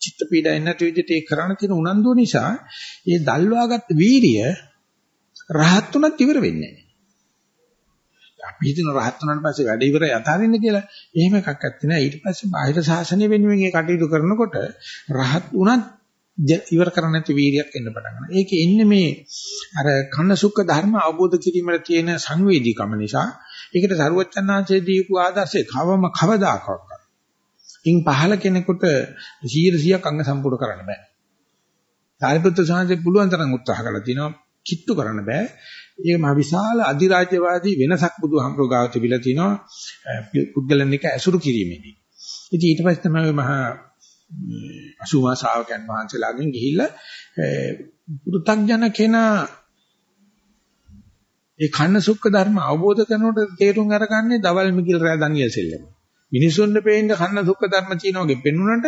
චිත්ත පීඩාවක් නැති විදිහට ඒ කරණ තියෙන උනන්දුව නිසා ඒ දල්වාගත් වීරිය රහත් උනත් ඉවර වෙන්නේ නැහැ. අපි හිතන රහත් උනාට පස්සේ වැඩ ඉවර යතාරින්න කියලා. එහෙම එකක් නැත්තේ නෑ. ඊට පස්සේ බාහිර සාසනය වෙනුවෙන් ඒ කටයුතු කරනකොට රහත් උනත් ඉවර කරන්න නැති වීරියක් එන්න පටන් ගන්නවා. ඒකේ ඉන්නේ මේ අර කන්න සුඛ ධර්ම අවබෝධ කිරීමේ තියෙන සංවේදීකම නිසා ඒකට සරුවචනාංශයේ දීපු ආදර්ශේ කවම කවදාකවත් ඉන් පහල කෙනෙකුට 100ක් අංග සම්පූර්ණ කරන්න බෑ. සාරිපුත්‍ර සාංශේ පුළුවන් තරම් උත්සාහ කළා තිනවා කිට්ටු කරන්න බෑ. ඒක මහ විශාල අධිරාජ්‍යවාදී වෙනසක් බුදුහාමුදුරුවෝ ගාව තිබිලා තිනවා පුද්ගලන් එක ඇසුරු කිරීමේදී. ඉතින් ඊට පස්සේ තමයි මහා අසුමා ශ්‍රාවකයන් වහන්සේලාගෙන් ගිහිල්ලා පුරුතග්ජන කෙනා ඒ කන්න සුක්ක ධර්ම අවබෝධ කරනකොට තේරුම් අරගන්නේ දවල් මිකිල් රෑ දනියල් සෙල්ලම. මිනිසුන්ට පේන්න කන්න සුක්ක ධර්ම තියෙනවා වගේ පෙන්වුනට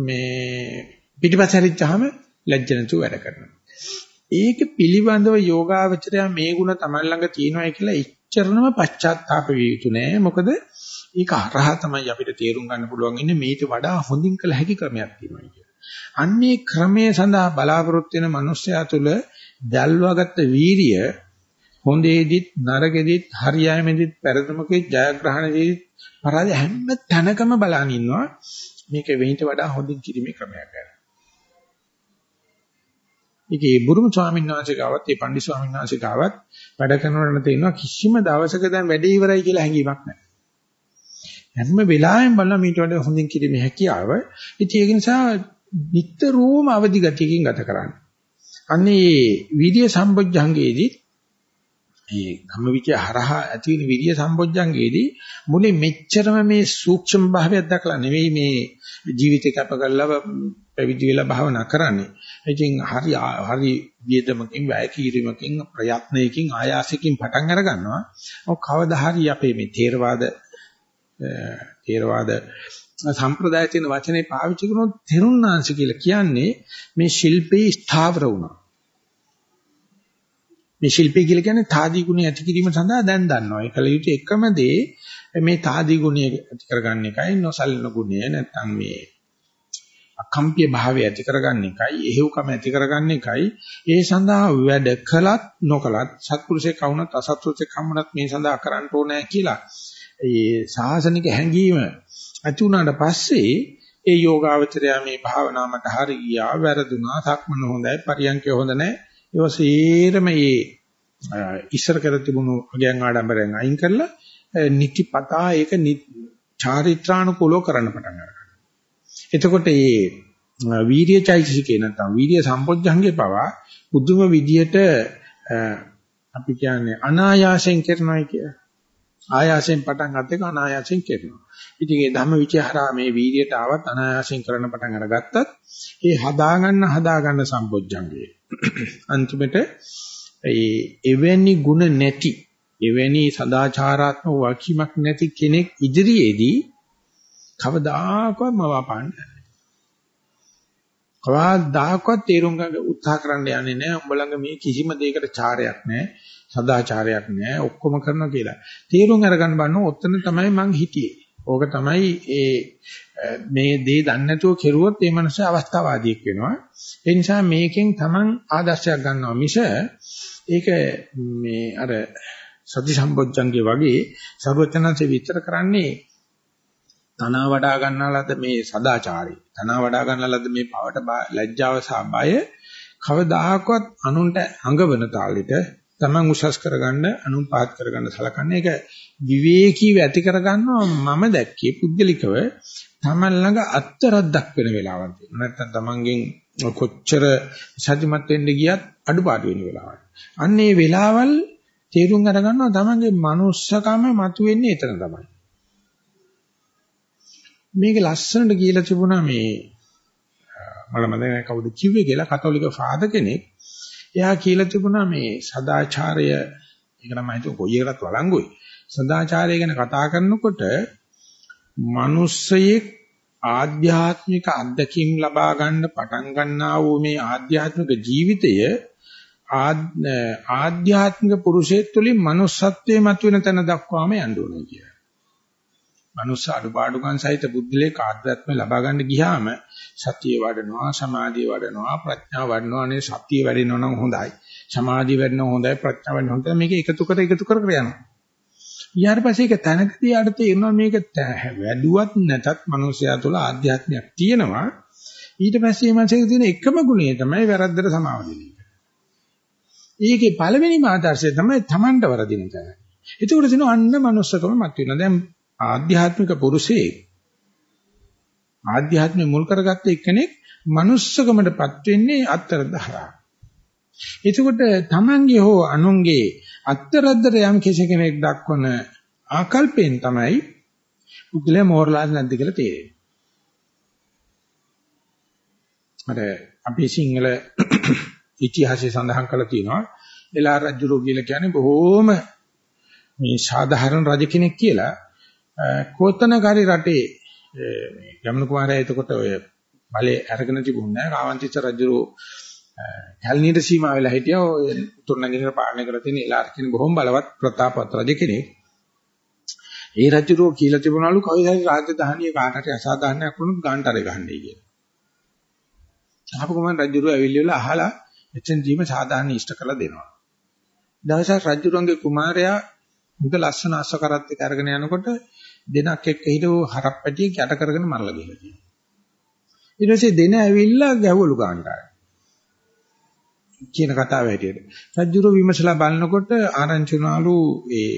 මේ පිටිපස්ස හැරිච්චාම ලැජ්ජ නැතුව වැඩ කරනවා. ඒක පිළිබඳව යෝගාවචරය මේ ಗುಣ තමයි ළඟ තියෙනවා කියලා ඉච්චරනම පශ්චාත්තාප විය යුතු නෑ. මොකද ඒක අරහ තමයි අපිට තේරුම් ගන්න පුළුවන් ඉන්නේ මේට වඩා හොඳින් කළ හැකි ක්‍රමයක් තියෙනවා කියලා. අන්නේ ක්‍රමයේ සඳහා බලාපොරොත්තු වෙන මිනිස්සයා තුළ දැල්වාගත්ත වීරිය හොඳේදිත් නරකෙදිත් හරියෑමෙදිත් පෙරදමකේ ජයග්‍රහණයේදී පරාද හැම තැනකම බලන් ඉන්නවා මේක වෙහිට වඩා හොඳින් කිරීමේ ක්‍රමයක් ගැන. ඒකේ බුරුම ස්වාමීන් වහන්සේ ගාවත් ඒ පණ්ඩිත ස්වාමීන් වහන්සේ ගාවත් වැඩ කරනකොට තේිනවා කිසිම දවසක දැන් වැඩේ ඉවරයි කියලා හැඟීමක් නැහැ. හැම වෙලාවෙම බලන මීට වඩා හොඳින් කිරීමේ හැකියාව. ඉතින් ඒක නිසා නිතරම අවදි ගතියකින් ගත කරන්න. අන්නේ විද්‍ය සම්බොජ්ජංගයේදී ඒ ධම්මවිචය හරහා ඇති වෙන විරිය සම්බොජ්ජංගයේදී මුලේ මෙච්චරම මේ සූක්ෂම භාවයක් දක්ලා නෙවෙයි මේ ජීවිතේ කැප කරලා පැවිදි වෙලා භාවනා කරන්නේ. ඉතින් හරි හරි වියදමකින් වැය කිරීමකින් ප්‍රයත්නයකින් ආයාසකින් පටන් අර ගන්නවා. ඔව් කවදා හරි අපේ මේ තේරවාද තේරවාද සම්ප්‍රදාය තියෙන වචනේ පාවිච්චි කරනොත් තෙරුණාංශ කියලා කියන්නේ මේ ශිල්පේ ස්ථාවර වුණා. මේ ශිල්පී කියලා කියන්නේ තාදී ගුණය ඇති කිරීම සඳහා දැන් දන්නවා. ඒකල යුතු එකම දේ මේ තාදී ගුණය ඇති කරගන්න එකයි නොසල්න ගුණය නැත්නම් මේ අකම්පිය භාවය ඇති කරගන්න එකයි එහෙව්කම ඇති කරගන්න එකයි. ඒ සඳහා වැඩ කළත් නොකළත් සත්පුරුෂයෙක් වුණත් අසත්පුරුෂයෙක් වුණත් මේ සඳහා කරන්න ඕනේ කියලා. ඒ සාසනික හැඟීම ඇති වුණාට පස්සේ ඒ යෝගාවචරය මේ භාවනාව මට හරි ගියා වැරදුනා සක්මන හොඳයි පරියන්කය හොඳ නැහැ. ඒවා සේරම මේ ඉස්සර කර තිබුණු අගයන් ආඩම්බරයෙන් අයින් කරලා නිතිපතා ඒක චාරිත්‍රානුකූලව කරන්න පටන් ගන්නවා. එතකොට මේ වීර්යචෛතසිකේ නැත්නම් වීර්ය සම්පොඥංගේ පවා බුදුම විදියට අපි කියන්නේ අනායාසයෙන් කරනවායි කිය. ආයාසයෙන් පටන් ගන්න එක අනායාසයෙන් කරනවා. ඉතින් මේ ධම්ම විචාරා මේ වීර්යයට ආවත් අනායාසයෙන් කරන්න පටන් අරගත්තත් ඒ හදාගන්න හදාගන්න සම්පොඥංගේ අන්තිමට ඒ එවැනි ಗುಣ නැති එවැනි සදාචාරාත්මක වකිමක් නැති කෙනෙක් ඉදිරියේදී කවදාකවත් මවාපාන්න කවදාකවත් තේරුම් ගන්න උත්සාහ කරන්න යන්නේ නැහැ. උඹ ළඟ මේ කිසිම දෙයකට චාරයක් නැහැ. සදාචාරයක් නැහැ. ඔක්කොම කරනවා කියලා. තේරුම් අරගන්න බannෝ ඔතන තමයි මං හිටියේ. ඕක තමයි ඒ මේ දේ දන්නේ නැතුව කෙරුවොත් ඒ මනස අවස්ථාවාදියෙක් වෙනවා. ඒ නිසා මේකෙන් Taman ආදර්ශයක් ගන්නවා මිස ඒක මේ අර සති සම්බොජ්ජංගේ වගේ සර්වචනanse විතර කරන්නේ තනවා වඩා ගන්නාලද මේ සදාචාරي තනවා වඩා ගන්නාලද මේ පවට ලැජ්ජාව සහ බය කවදාහක්වත් අනුන්ට අඟවන තාලෙට Taman උසස් කරගන්න අනුන් පාත් කරගන්න සලකන්නේ. ඒක විවේකීව ඇති කරගන්නවා මම දැක්කේ පුද්ගලිකව Taman ළඟ අත්තරක් වෙන වෙලාවක් තියෙනවා. නැත්නම් Tamanගෙන් කොච්චර සත්‍යමත් වෙන්න ගියත් අඩුපාඩු වෙන වෙලාවක්. අන්න ඒ වෙලාවල් තේරුම් අරගන්නවා Tamanගේ manussකම මතුවෙන්නේ එතන තමයි. මේක ලස්සනට කියලා තිබුණා මේ මම මතකයි කවුද කිව්වේ කියලා කතෝලික ෆාදර් කෙනෙක් එයා කියලා තිබුණා මේ සදාචාරය ඒක නම් මම හිතුව කොයි එකකටත් වළංගුයි. සදාචාරය ගැන කතා කරනකොට මිනිස්සෙක් ආධ්‍යාත්මික අත්දැකීම් ලබා ගන්න පටන් ගන්නා වූ මේ ආධ්‍යාත්මික ජීවිතය ආධ්‍යාත්මික පුරුෂයෙක් තුළින් manussත්වයේ මතුවෙන තැන දක්වාම යන්න ඕනේ කියලා. මනුස්ස අඩුපාඩුකම් සහිත බුද්ධලේ කාර්යත්ම ලබා ගන්න ගියාම සතිය වඩනවා සමාධිය වඩනවා ප්‍රඥාව වඩනවා නේ සතිය වැඩෙනවා නම් හොඳයි සමාධිය වැඩෙනවා හොඳයි ප්‍රඥාව වැඩෙනවා හොඳයි මේක එකතු කර එකතු කර කර යනවා ඊට පස්සේ ඒක තැනකදී ආට තේරෙනවා මේක වැඩුවත් නැතත් මනුස්සයා තුළ ආධ්‍යාත්මයක් තියෙනවා ඊට පස්සේ මේ මාසෙක තියෙන එකම ගුණය තමයි වැරද්දට සමාව දෙන එක. ඒකේ පළවෙනිම ආදර්ශය තමයි Tamanට වරදින තැන. ඒකෝට දින අන්න මනුස්සකම මත වෙනවා. දැන් ආධ්‍යාත්මික පුරුෂේ ආධ්‍යාත්මය මුල් කරගත්ත එක්කෙනෙක් මනුස්සකමටපත් වෙන්නේ අත්තරදහරා. එතකොට Tamange හෝ අනුන්ගේ අත්තරද්දට යම් කෙනෙක් දක්වන ආකල්පෙන් තමයි උගලේ මෝරලාද නැද්ද කියලා තේරෙන්නේ. අර අපේ සිංහල ඉතිහාසයේ සඳහන් කරලා තියෙනවා එලා රජුරෝ කියලා කියන්නේ බොහෝම මේ සාධාරණ රජ කෙනෙක් කියලා කොතනකරි රටේ මේ ගමන කුමාරයා එතකොට ඔය බලේ අරගෙන තිබුණේ නැහැ. කාවන්තිස්ස රජුරෝ කැලණියට සීමා වෙලා හිටියා. ඔය තුරුණගිරිය පාලනය කරලා තියෙන එලා කියන බොහොම බලවත් ප්‍රතාපවත් රජ කෙනෙක්. ඒ රජුරෝ කියලා තිබුණලු කවදාද රාජධානිය කාට හරි අසාධාරණයක් වුණොත් ගාන්ටරේ ගහන්නේ කියලා. ශාපකුමාර රජුරු ඇවිල්ලිවලා අහලා එතෙන්දීම සාධාරණ ඉෂ්ට කළ දෙනවා. දවසක් රජුරුවන්ගේ කුමාරයා මුද ලස්සන අස්සකරත් එක්ක අරගෙන යනකොට දෙනක් එක්ක හිටව හරප්පැටිය යට කරගෙන මරලා ගිහලා තියෙනවා. ඊට පස්සේ දෙන ඇවිල්ලා ගැහුවලු ගාන්ටාරේ. කියන කතාව හැටියට. රජුරු විමසලා බලනකොට ආරංචිනාලු ඒ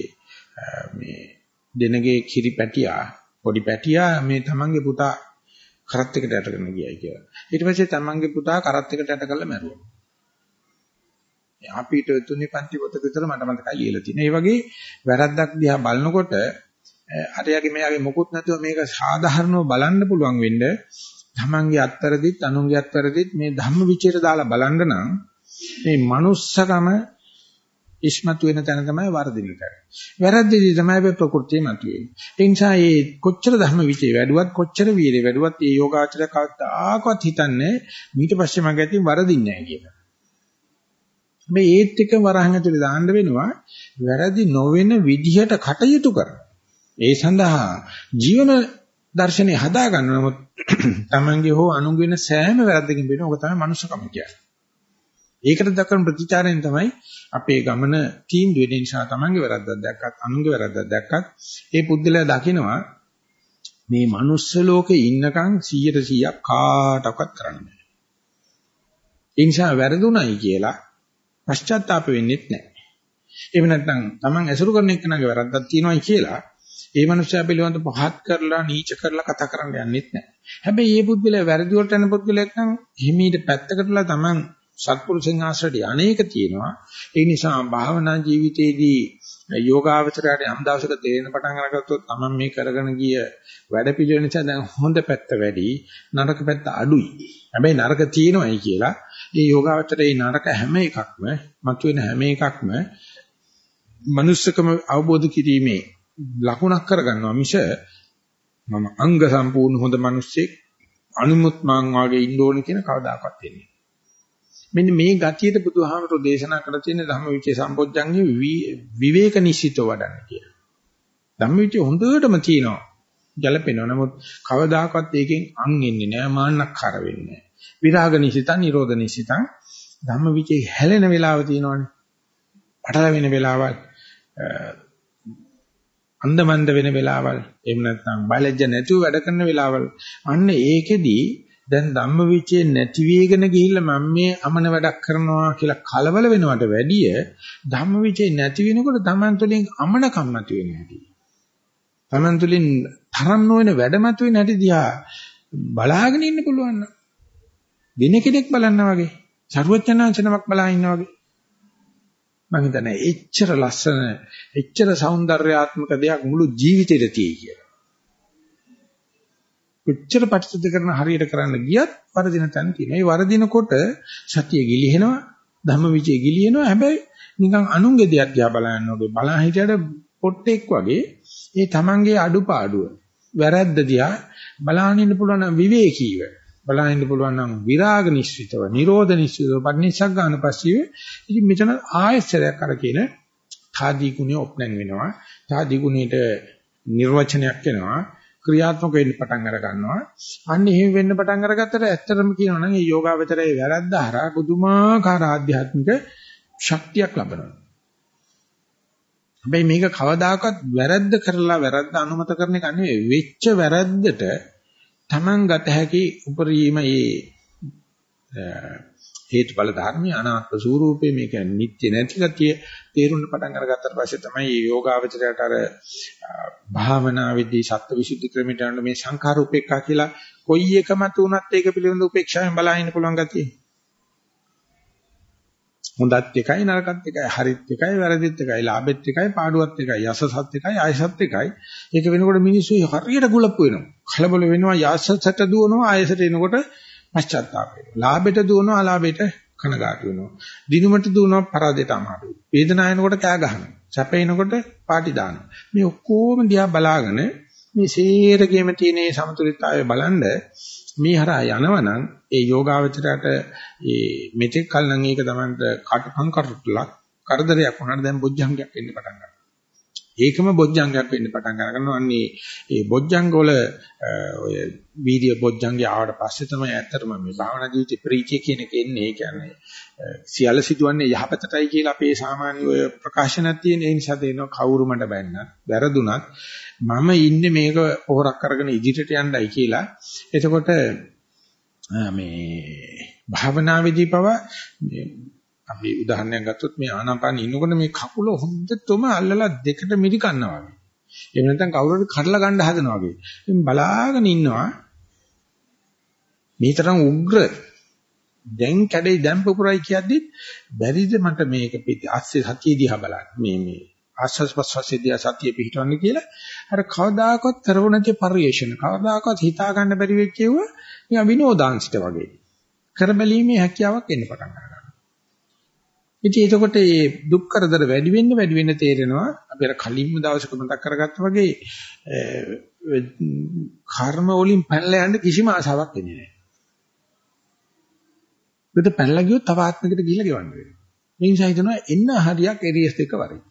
මේ දෙනගේ කිරි පැටියා පොඩි පැටියා මේ තමන්ගේ පුතා කරත් එකට යට කරන ගියයි කියලා. ඊට පස්සේ තමන්ගේ පුතා කරත් එකට යට කරලා මැරුවා. අපිට තුනේ පන්ති පොතක විතර මට මතකයි ලියලා තියෙන. ඒ වගේ වැරද්දක් දිහා බලනකොට අරයාගේ මෙයාගේ මොකුත් නැතුව මේක සාධාරණව බලන්න පුළුවන් වෙන්න තමන්ගේ අත්තරදිත් අනුන්ගේ අත්තරදිත් මේ ධම්ම විචේත දාලා බලන්න නම් මේ manussකම ඉස්මතු වෙන තැන තමයි වර්ධින තැන. වැරද්දේදී තමයි මේ ප්‍රകൃතිය මතුවෙන්නේ. ඒ නිසා මේ කොච්චර ධර්ම විචේ වැඩුවත් කොච්චර වීර්ය වැඩුවත් මේ යෝගාචර කවදාකවත් හිතන්නේ ඊට පස්සේ මගේ අතින් වරදින්නේ නැහැ කියලා. මේ ඒත් එක වරහන් ඇතුලේ දාන්න වෙනවා වැරදි නොවන විදිහට කටයුතු කරන. ඒ සඳහා ජීවන දර්ශනය හදා ගන්න නමුත් Tamange හෝ අනුගෙන සෑම වැරද්දකින් වෙන ඔක තමයි මනුස්සකම කියන්නේ. ඒකට දක්වන ප්‍රතිචාරයෙන් තමයි අපේ ගමන තීන්දුව වෙන නිසා තමන්ගේ වැරද්දක් දැක්කත් අනුන්ගේ වැරද්දක් දැක්කත් ඒ පුද්ගලයා දකිනවා මේ manuss ලෝකේ ඉන්නකම් 100% කාටවත් කරන්න බෑ. ඒ නිසා වැරදුණයි කියලා පශ්චාත්තාප වෙන්නෙත් නැහැ. එහෙම නැත්නම් තමන් ඇසුරු කරන එක්කනගේ වැරද්දක් තියෙනවායි කියලා ඒ මනුස්සයා පිළිබඳ පහත් කරලා නීච කරලා කතා කරන්න යන්නෙත් නැහැ. හැබැයි මේ පුද්ගලයා වැරදි වලට යන පුද්ගලයෙක් නම් හිමීට පැත්තකටලා තමන් සත්පුරුෂයන් ආශ්‍රයට අනේක තියෙනවා. ඒ නිසා භාවනා ජීවිතයේදී යෝගාවචරයට යම් දවසක තේරෙන පටන් අරගත්තොත් තමන් මේ කරගෙන ගිය වැඩ පිළිවෙල නිසා දැන් හොඳ පැත්ත වැඩි නරක පැත්ත අඩුයි. හැබැයි නරක තියෙනවයි කියලා මේ යෝගාවචරයේ නරක හැම එකක්ම මතුවෙන හැම එකක්ම මනුස්සකම අවබෝධ කිරීමේ ලකුණක් කරගන්නවා මිස මම අංග සම්පූර්ණ හොඳ මිනිස්සෙක් අනුමුත් මං වාගේ ඉන්න ඕන කියන කවදාකවත් වෙන්නේ මෙන්න මේ ගතියට බුදුහාමරෝ දේශනා කරලා තියෙන ධම්මවිචේ සම්පොඥංගේ විවේක නිශ්චිතව වඩන්න කියලා. ධම්මවිචේ හොඳටම තියෙනවා. ගැලපෙනවා. නමුත් කවදාකවත් ඒකෙන් අං එන්නේ නැහැ, මාන්නක්කාර වෙන්නේ නැහැ. විරාග නිසිතං, නිරෝධ නිසිතං ධම්මවිචේ හැලෙන වෙලාව තියෙනවනේ. පටල වෙන වෙලාවල් අන්දමන්ද වෙන වෙලාවල්. එහෙම නැත්නම් බයලජ්ජ නැතුව වැඩ කරන වෙලාවල්. අන්න ඒකෙදී දැන් ධම්මවිචේ නැති වේගන ගිහිල්ලා මම මේ අමන වැඩක් කරනවා කියලා කලබල වෙනවට වැඩිය ධම්මවිචේ නැති වෙනකොට Taman තුලින් අමනකම් නැති වෙන හැටි. Taman තුලින් තරම් නොවන වැඩ මත වෙන හැටි දිහා බලාගෙන ඉන්න පුළුවන් නම්. වෙන කෙනෙක් බලන්නා වගේ. ਸਰවඥාන්සනමක් බලා ඉන්නා වගේ. මම හිතන්නේ එච්චර ලස්සන එච්චර సౌందర్యාත්මක දෙයක් මුළු ජීවිතේට තියෙයි කියලා. එච්චර ප්‍රතිසුද්ධ කරන හරියට කරන්න ගියත් වරදින තැන තියෙනවා. ඒ වරදිනකොට සතිය ගිලිහෙනවා, ධම්මවිචේ ගිලිහෙනවා. හැබැයි නිකන් අනුන්ගේ දෙයක් දිහා බලන්න ඕනේ. බලා හිටියට පොට්ටෙක් වගේ ඒ තමන්ගේ අඩුපාඩුව වැරද්ද දිහා බලාගෙන ඉන්න පුළුවන් විවේකීව බලන්න ඉන්න පුළුවන් නම් විරාග නිශ්චිතව, නිරෝධ නිශ්චිතව, පරිනිස්සක් ගන්න පස්සේ ඉතින් මෙතන ආයස්සරයක් අර කියන තාදී ගුණය ඔප්නන් වෙනවා. තාදී ගුණයට නිර්වචනයක් එනවා ක්‍රියාත්මක වෙන්න පටන් අර ගන්නවා. අන්න එහෙම වෙන්න පටන් අරගත්තට ඇත්තටම කියනවා නම් මේ යෝගාවචරයේ වැරද්ද හරහා පුදුමාකාර ආධ්‍යාත්මික ශක්තියක් ලබනවා. හැබැයි මේක කවදාකවත් වැරද්ද කරලා වැරද්ද අනුමත කරන එක නෙවෙයි. වෙච්ච වැරද්දට Taman ගත හැකි උපරිම මේ හේතුඵල ධර්මී අනාත්ම ස්වરૂපේ මේක නිත්‍ය නැති ගතිය තේරුම් පටන් අරගත්තට පස්සේ තමයි මේ යෝගාවචරයට අර භාවනාවේදී සත්‍ය විසුද්ධි ක්‍රමයට යන මේ සංඛාර උපේක්ඛා කියලා කොයි එකම තුනත් ඒක පිළිබඳ උපේක්ෂාවෙන් බලහින්න පුළුවන් ගතිය. හොඳත් එකයි නරකත් එකයි හරිත් එකයි වැරදිත් එකයි ලාභෙත් එකයි පාඩුවත් එකයි යසසත් එකයි ආයසත් එකයි ඒක වෙනකොට මිනිස්සු හරියට ගුලප්පු වෙනවා කලබල වෙනවා යසසට දුවනවා ආයසට එනකොට පශ්චාත්තාප වෙනවා. ලාභයට දුවනවා අලාභයට කනගාටු වෙනවා. දිනුමට දුවනවා පරාදයට අමාරුයි. වේදනාවනකොට කෑ ගහනවා. සැපේනකොට පාටි දානවා. මේ ඔක්කොම දිහා බලාගෙන මේ සේරගෙම තියෙන මේ සමතුලිතතාවය බලන්ඩ මේ හරහා යනවනම් ඒ යෝගාවචරයට ඒ මෙතෙක් කල නම් ඒක තමයි කටපන් කරටුලක් කරදරයක් වුණාට දැන් බොජ්ජංගයක් වෙන්න පටන් ගන්නවා. ඒකම බොජ්ජංගයක් වෙන්න පටන් ගන්නවා. අන්නේ ඒ බොජ්ජංග වල ඔය වීර්ය බොජ්ජංගය ආවට පස්සේ තමයි ඇත්තටම මේ භාවනා ජීවිතේ ප්‍රීතිය කියන එක එන්නේ. ඒ කියන්නේ සියල්ල සිදුවන්නේ යහපතටයි කියලා අපේ සාමාන්‍ය ඔය ප්‍රකාශනක් තියෙන. ඒ නිසා දෙනවා කවුරු මට බැන්නත්, වැරදුනත් මම ඉන්නේ මේක පොහොරක් කරගෙන ඉදිරියට යන්නයි කියලා. එතකොට මේ භාවනාවේදී පවා අපි උදාහරණයක් ගත්තොත් මේ ආනාපාන ඉන්නකොට මේ කකුල හොඳටම අල්ලලා දෙකට මිරි කන්නවා වගේ. එහෙම නැත්නම් කවුරුහරි කඩලා ගන්න හදනවා වගේ. ඉතින් බලාගෙන ඉන්නවා. මේ තරම් උග්‍ර දැන් කැඩේ දැන් පුපුරයි කියද්දි බැරිද මට මේක පිටි අස්සේ සතිය දිහා බලන්න. මේ මේ ආස්වාස් ප්‍රස්වාසයේ දිහා සතිය පිහිටවන්න කියලා අර කවදාකවත් කරව නැති පරිේශන කවදාකවත් හිතා ගන්න බැරි වෙච්ච ඒවා නිකන් විනෝදාංශිත වගේ. කරබැලීමේ හැකියාවක් එන්න පටන් ගන්නවා. ඉතින් එතකොට මේ දුක් කරදර වැඩි වෙන්න වැඩි වෙන්න තේරෙනවා අපි අර කලින්ම දවසක මතක් කරගත්තා වගේ කර්ම වලින් පැනලා යන්න කිසිම ආසාවක් එන්නේ නැහැ. ඒකට පැනලා ගියොත් තව ආත්මයකට ගිහිල්ලා ගෙවන්න වෙනවා. මේ නිසා හිතනවා එන්න හරියක් එරියස් දෙක වරින්.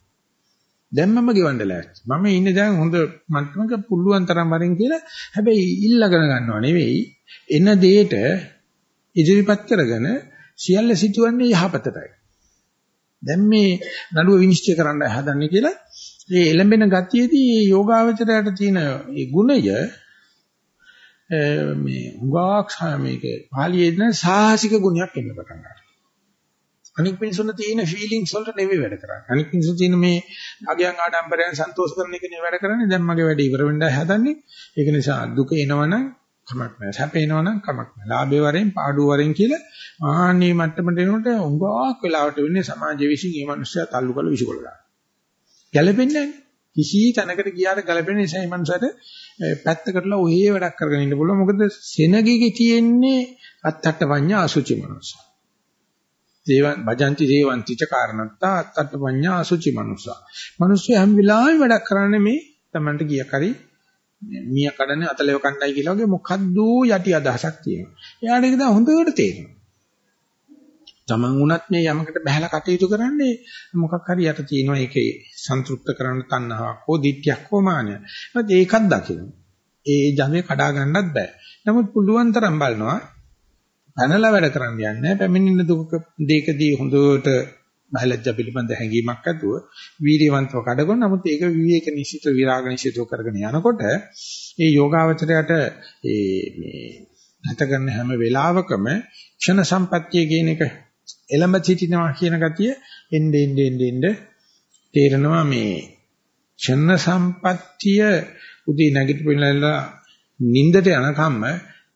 දැන් මම ගෙවන්න ලෑස්ති. මම ඉන්නේ දැන් හොඳ මට්ටමක පුළුවන් තරම් වරින් කියලා. හැබැයි ඉල්ලගෙන ගන්නව නෙවෙයි. එන දෙයට ඉදිරිපත් කරගෙන සියල්ල සිටුවන්නේ යහපතටයි. දැන් මේ නඩුව විනිශ්චය කරන්න හදන්නේ කියලා මේ එළඹෙන ගතියේදී මේ යෝගාවචරයට තියෙන ඒ ගුණය මේ උගාක් මේක පාලියේ දෙන සාහසික ගුණයක් එන්න පටන් ගන්නවා. අනික් මිනිසුන් තියෙන ෆීලිංස් වලට නෙවෙයි වැඩ කරන්නේ. අනික් මිනිසුන් තියෙන මේ අගයන් ආඩම්බරයන් සන්තෝෂ කරන එක නෙවෙයි වැඩ කරන්නේ. දැන් මගේ වැඩ ඉවර වෙන්නයි හදන්නේ. ඒක නිසා දුක එනවනම් කමක් නැහැ. සැප එනවනම් කමක් නැහැ. ලාභේ වරෙන් පාඩුව වරෙන් කියලා ආන්නේ මට්ටමට එනකොට උඟාක් වෙලාවට වෙන්නේ සමාජ විශ්ින් මේ මිනිස්සයා තල්ලු කරලා විසිකොල දාන. ගැළපෙන්නේ නැහැ. කිසි තැනකට ගියාට ගැළපෙන්නේ නිසා මේ මනුස්සයාට පැත්තකටලා ඔහේ වැඩක් කරගෙන ඉන්න පුළුවන්. මොකද සෙනගෙගේ තියෙන්නේ අත්තට වඤ්ඤා අසුචි මනුස්ස. දේවන් භජಂತಿ දේවಂತಿ ච කාරණත්තා අත්තට වඤ්ඤා අසුචි මනුස්ස. මිනිස්සු හැම වෙලාවෙම වැඩක් කරන්නේ මේ Tamanට ගිය කරි මිය කඩන්නේ අතලෙව කණ්ඩායි කියලා වගේ මොකද්ද යටි අදහසක් තියෙනවා. එයාට ඒක දැන් හොඳට තේරෙනවා. තමන් වුණත් මේ යමකට බහැලා කටයුතු කරන්නේ මොකක් හරි යට තියෙනවා ඒකේ සන්තුෂ්ත කරන තණ්හාවක් හෝ දිට්ඨියක් හෝ මානයක්. ඒකත් දකින්න. ඒ ජමේ කඩා ගන්නත් බෑ. නමුත් පුළුවන් තරම් බලනවා පැනලා වැඩ කරන්න යන්නේ පැමිණෙන දුක දෙකදී හොඳට බයලජ්ජ පිළිබඳ හැඟීමක් ඇතුව වීර්යවන්තව කඩගොන නමුත් ඒක විවේක නිශ්චිත විරාග නිශ්චිතව කරගෙන යනකොට ඒ යෝගාවචරයට ඒ මේ ගත කරන හැම වෙලාවකම ක්ෂණ සම්පත්තිය කියන එක එළඹ සිටිනවා කියන ගතිය එnde ende ende ende තේරෙනවා මේ ක්ෂණ සම්පත්තිය උදේ නැගිටිපිනලා නිින්දට යනකම්ම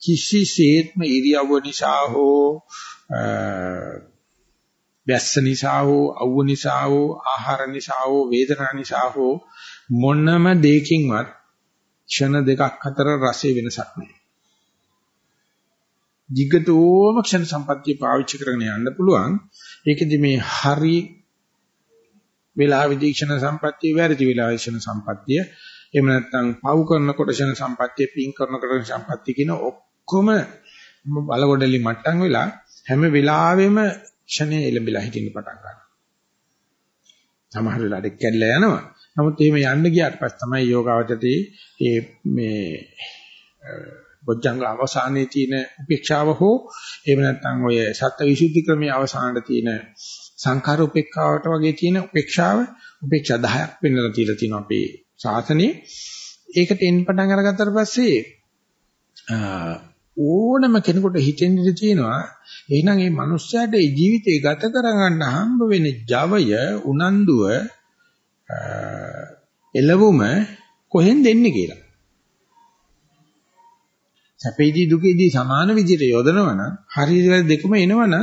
කිසිසේත්ම ඉරියව්ව නිසා හෝ වැස්ස නිසා හෝ අවුව නිසා හෝ ආහාර නිසා හෝ වේදනා නිසා හෝ මොනම දෙයකින්වත් ක්ෂණ දෙකක් අතර රසය වෙනසක් නැහැ. Jigatoම ක්ෂණ සම්පත්තිය පාවිච්චි කරගෙන යන්න පුළුවන්. ඒකෙදි මේ හරි වේලාවෙදී ක්ෂණ සම්පත්තිය වැරදි වේලාවේ ක්ෂණ සම්පත්තිය එහෙම නැත්නම් පව් කරනකොට ක්ෂණ සම්පත්තිය පින් කරනකොට සම්පත්තිය කියන ඔක්කොම බලකොඩලි මට්ටම් වෙලා හැම වෙලාවෙම ක්ෂණේ එළඹිලා හිටින්න පටන් ගන්නවා. සමහර වෙලාවට කැඩලා යනවා. නමුත් එහෙම යන්න ගියාට පස්සේ තමයි යෝගාවචරයේ මේ මේ බොජ්ජංග අවසානයේ තියෙන උපේක්ෂාව හෝ එහෙම නැත්නම් ඔය සත්‍ය විසුද්ධි ක්‍රමයේ අවසානයේ තියෙන සංඛාර උපේක්ෂාවට වගේ තියෙන උපේක්ෂාව උපේක්ෂා 10ක් වෙන්නලා තියලා තියෙනවා අපේ ශාසනයේ. ඒකට එන්න පටන් අරගත්තට පස්සේ ඕනම කෙනෙකුට හිතෙන්න ඉඩ තියෙනවා එහෙනම් මේ මනුස්සයාට ඒ ජීවිතේ ගත කරගන්න හම්බ වෙන ජවය උනන්දුව එළවුම කොහෙන් දෙන්නේ කියලා. සැපේදී දුකේදී සමාන විදිහට යොදනවා නම් හරියට දෙකම එනවනම්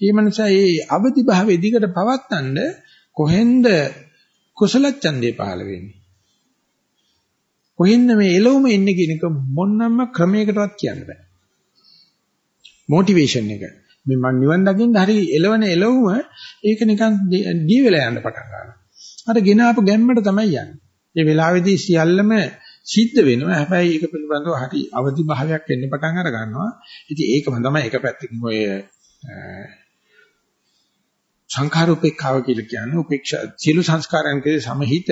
මේ මනුස්සයා මේ අවදි භාවයේ දිගට පවත්තන්න කොහෙන්ද කුසල ඡන්දේ පහළ වෙන්නේ? කොහෙන්ද මේ එළවුම එන්නේ කියන එක මොනම ක්‍රමයකටවත් කියන්න බෑ. මොටිවේෂන් එක. මේ මන් නිවන් දකින්න හරි එළවන එළවුම ඒක නිකන් දී වෙලා යන්න පටන් ගන්නවා. අර ගෙන ආපු ගැම්මට තමයි යන්නේ. මේ වෙලාවේදී සියල්ලම සිද්ධ වෙනවා. හැබැයි ඒක පිළිබඳව හරි අවදි භාවයක් එන්න පටන් අර ගන්නවා. ඉතින් ඒකම තමයි එක පැත්තකින් ඔය සංඛාර උපේක්ඛාව කියලා කියන්නේ උපේක්ෂා සියලු සංස්කාරයන් කෙරේ සමහිත.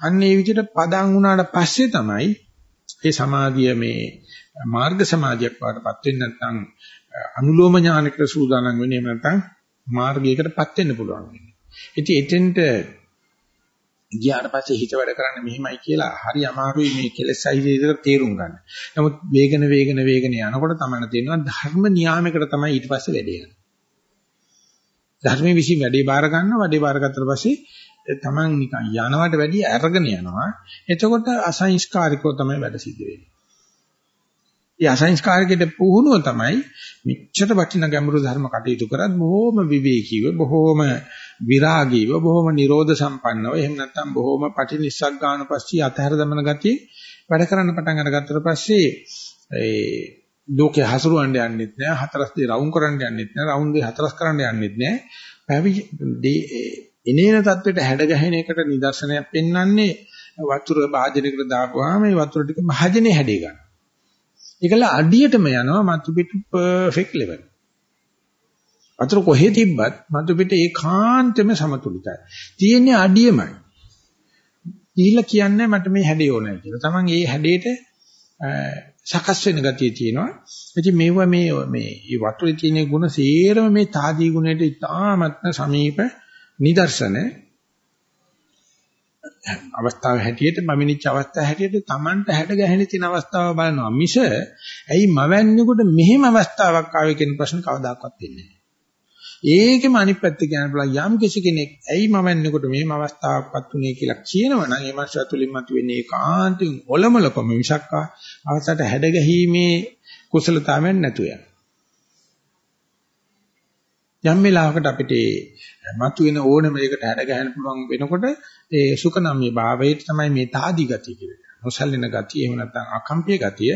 අන්න ඒ විදිහට පදන් වුණාට පස්සේ තමයි මේ සමාධිය මේ මාර්ග සමාධියක් වඩපත් වෙන්නේ නැත්නම් අනුලෝම ඥානයකට සූදානම් වෙන්නේ නැත්නම් මාර්ගයකටපත් වෙන්න පුළුවන් වෙන්නේ. ඉතින් එතෙන්ට ගියාට පස්සේ හිත වැඩ කරන්නේ මෙහිමයි කියලා හරි අමාරුයි මේ කෙලෙස් සහිත තේරුම් ගන්න. නමුත් වේගන වේගන වේගන යනකොට තමයි තේරෙනවා ධර්ම නියාමයකට තමයි ඊට පස්සේ වැඩේ යන්නේ. ධර්මයේ විශ්ින් වැඩේ බාර ගන්නවා වැඩේ බාර ගත්තට පස්සේ තමන් නිකන් යනවට වැඩිය අරගෙන යනවා. එතකොට අසංස්කාරිකව තමයි වැඩ සිද්ධ වෙන්නේ. ඒ අසංස්කාරකයේ පුහුණුව තමයි මෙච්චර වටිනා ගැඹුරු ධර්ම කටයුතු කරත් බොහොම විවේකීව බොහොම විරාගීව බොහොම නිරෝධ සම්පන්නව එහෙම නැත්නම් බොහොම පටිනිස්සග්ගාන පස්සේ අතහැර දමන ගතිය වැඩ කරන්න පටන් අරගත්තට පස්සේ ඒ ලෝකේ හසුරවන්න යන්නෙත් නෑ හතරස් දේ රවුම් කරන්න යන්නෙත් නෑ රවුම් දේ හතරස් කරන්න යන්නෙත් නෑ පැවිදි එනේන தത്വෙට හැඩ ගැහෙන එකට නිදර්ශනයක් පෙන්වන්නේ වතුර භාජනයකට දාපුවාම මේ වතුර ටික භාජනේ හැදී ගන්න. ඒකල අඩියටම යනවා මතු පිට පර්ෆෙක්ට් ලෙවල්. වතුර කොහෙ තිබ්බත් මතු පිට ඒකාන්තෙම සමතුලිතයි. තියෙන්නේ අඩියමයි. ඊළ කියන්නේ මට මේ හැඩය ඕනයි කියලා. Taman ඒ හැඩයට සකස් වෙන ගතිය තියෙනවා. ඉතින් මේව මේ මේ වතුරේ තියෙන ගුණ සේරම මේ තාදී ගුණයට ඉතාමත්ම සමීප නිදර්ශන අවස්ථාව හැටියට මමිනිච්ච අවස්ථාව හැටියට Tamanට හැඩ ගැහෙන තියෙන අවස්ථාව බලනවා මිස ඇයි මවන්නේකොට මෙහෙම අවස්ථාවක් ආවේ කියන ප්‍රශ්න කවදාකවත් එන්නේ නැහැ. ඒකෙම අනිත් පැත්ත කියන්න පුළුවන් යම් කිසි කෙනෙක් ඇයි මවන්නේකොට මෙහෙම අවස්ථාවක්පත් උනේ කියලා කියනවනම් ඒ මාස තුලින් මතුවෙන්නේ ඒකාන්තයෙන් ඔලමලකම මිසක් අවසට හැඩ ගැහිීමේ කුසලතාවයක් නැතුව යනවා. යම් වෙලාවකට අපිට මතුවෙන ඕනම එකකට හැඩ ගහන්න පුළුවන් වෙනකොට ඒ සුඛනම්‍ය භාවයට තමයි මේ තාදී ගතිය කියන්නේ. නොසල්ලෙන ගතිය එහෙම නැත්නම් අකම්පිය ගතිය.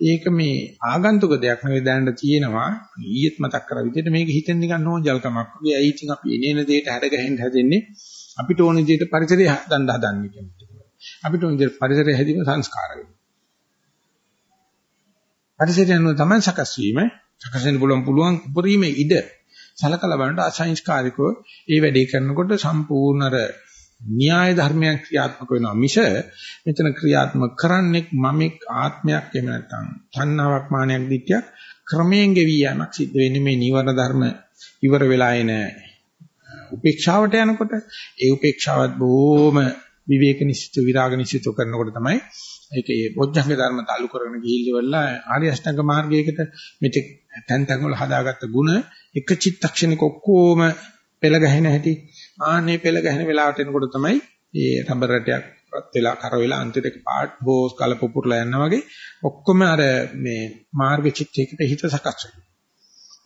ඒක මේ ආගන්තුක දෙයක් නෙවෙයි දැනට තියෙනවා. ඊයේත් මතක් කරා විදිහට මේක හිතෙන් නිකන් නෝන්ජල්කමක් වගේ. ඇයි ඉතින් අපි එනේන දෙයට හැඩ ගහන්න හැදෙන්නේ? අපිට ඕන විදිහට පරිසරය හදන්න හදන්නේ කියන්නේ. අපිට ඕන විදිහට පරිසරය හැදීම සංස්කාර වෙනවා. පරිසරය අනුව තමයි සකස් වීම. සකස් වෙන්න පුළුවන් පුළුවන් උපරිම ඉඩ සලකලා බලනකොට අසංස්කාරිකව ඒ වැඩේ කරනකොට සම්පූර්ණ අර න්‍යාය ධර්මයක් ක්‍රියාත්මක වෙනවා මිස මෙතන ක්‍රියාත්මක කරන්නේ මමෙක් ආත්මයක් එහෙම නැත්නම් තණ්හාවක් මානයක් දිට්ඨියක් ක්‍රමයෙන් ගෙවි යamak සිද්ධ වෙන්නේ මේ නිවර්ණ ධර්ම ඉවර වෙලා එන උපේක්ෂාවට යනකොට ඒ උපේක්ෂාවත් බොහොම විවේක නිසිත විරාග නිසිත කරනකොට තමයි ඒකේ බොජ්ජංග ධර්ම تعلق කරගෙන ගිහිල්ලා ආර්ය අෂ්ටාංග මාර්ගයකට මෙතෙක් තැන් තැන් වල හදාගත්ත ಗುಣ එක චිත්තක්ෂණික ඔක්කොම පෙළ ගැහෙන හැටි ආන්නේ පෙළ ගැහෙන වෙලාවට එනකොට තමයි මේ රබර් රැටයක් රත් වෙලා කර වෙලා අන්තිමට එක පාට් හෝස් කලපපුරලා යනවා වගේ ඔක්කොම අර මේ මාර්ග චිත්තයකට හිත සකස් වෙනවා.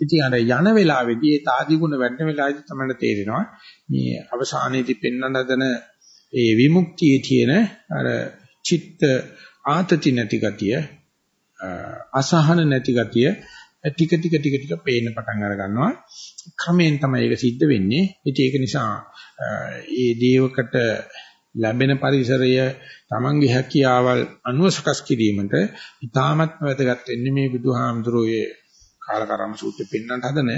ඉතින් අර යන වෙලාවේදී ඒ තාදී ගුණ වැඩන වෙලාවේදී තමයි තේරෙනවා මේ අවසානයේදී පෙන්වන දන ඒ විමුක්තියේ තියෙන අර චිත්ත ආතති නැති ගතිය අසහන නැති ගතිය ටික ටික ටික ටික පේන්න පටන් අර ගන්නවා ක්‍රමයෙන් තමයි ඒක සිද්ධ වෙන්නේ ඉතින් ඒක නිසා ඒ දේවකට ලැබෙන පරිසරය Tamange හැකියාවල් අනුව සකස් කිරීමට ඉතාමත් වැදගත් වෙන්නේ මේ බුදුහාමුදුරුවෝ කාලකරම සූත්‍රෙ පෙන්වන්නට හදන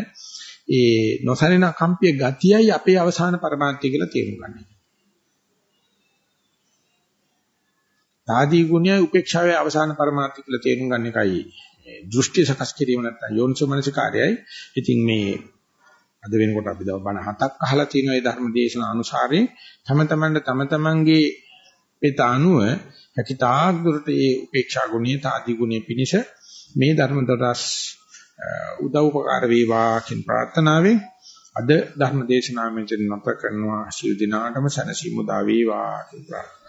ඒ නොසලින කම්පිය ගතියයි අපේ අවසාන પરමාර්ථය කියලා තේරුම් ගන්න. තාදී ගුණය උපේක්ෂාවේ අවසාන පරමාර්ථය කියලා තේරුම් ගන්න එකයි දෘෂ්ටි සකස් කිරීම නැත්නම් යෝනිසෝමනසිකාරයයි. ඉතින් මේ අද වෙනකොට අපි දව බණ හතක් අහලා තියෙන ඒ ධර්ම දේශනා අනුසාරයෙන්. තම තමන්ට තම තමන්ගේ පිට අනුව හැකිතාක් දුරට මේ උපේක්ෂා ගුණය තාදී ගුණය පිනිස මේ ධර්ම දරස් උදව් උපකාර වේවා කියන ප්‍රාර්ථනාවෙන් අද ධර්ම දේශනාව මෙතන නැත කරනවා. ශිල් දිනාටම සනසීමු දා වේවා කියන ප්‍රාර්ථනාව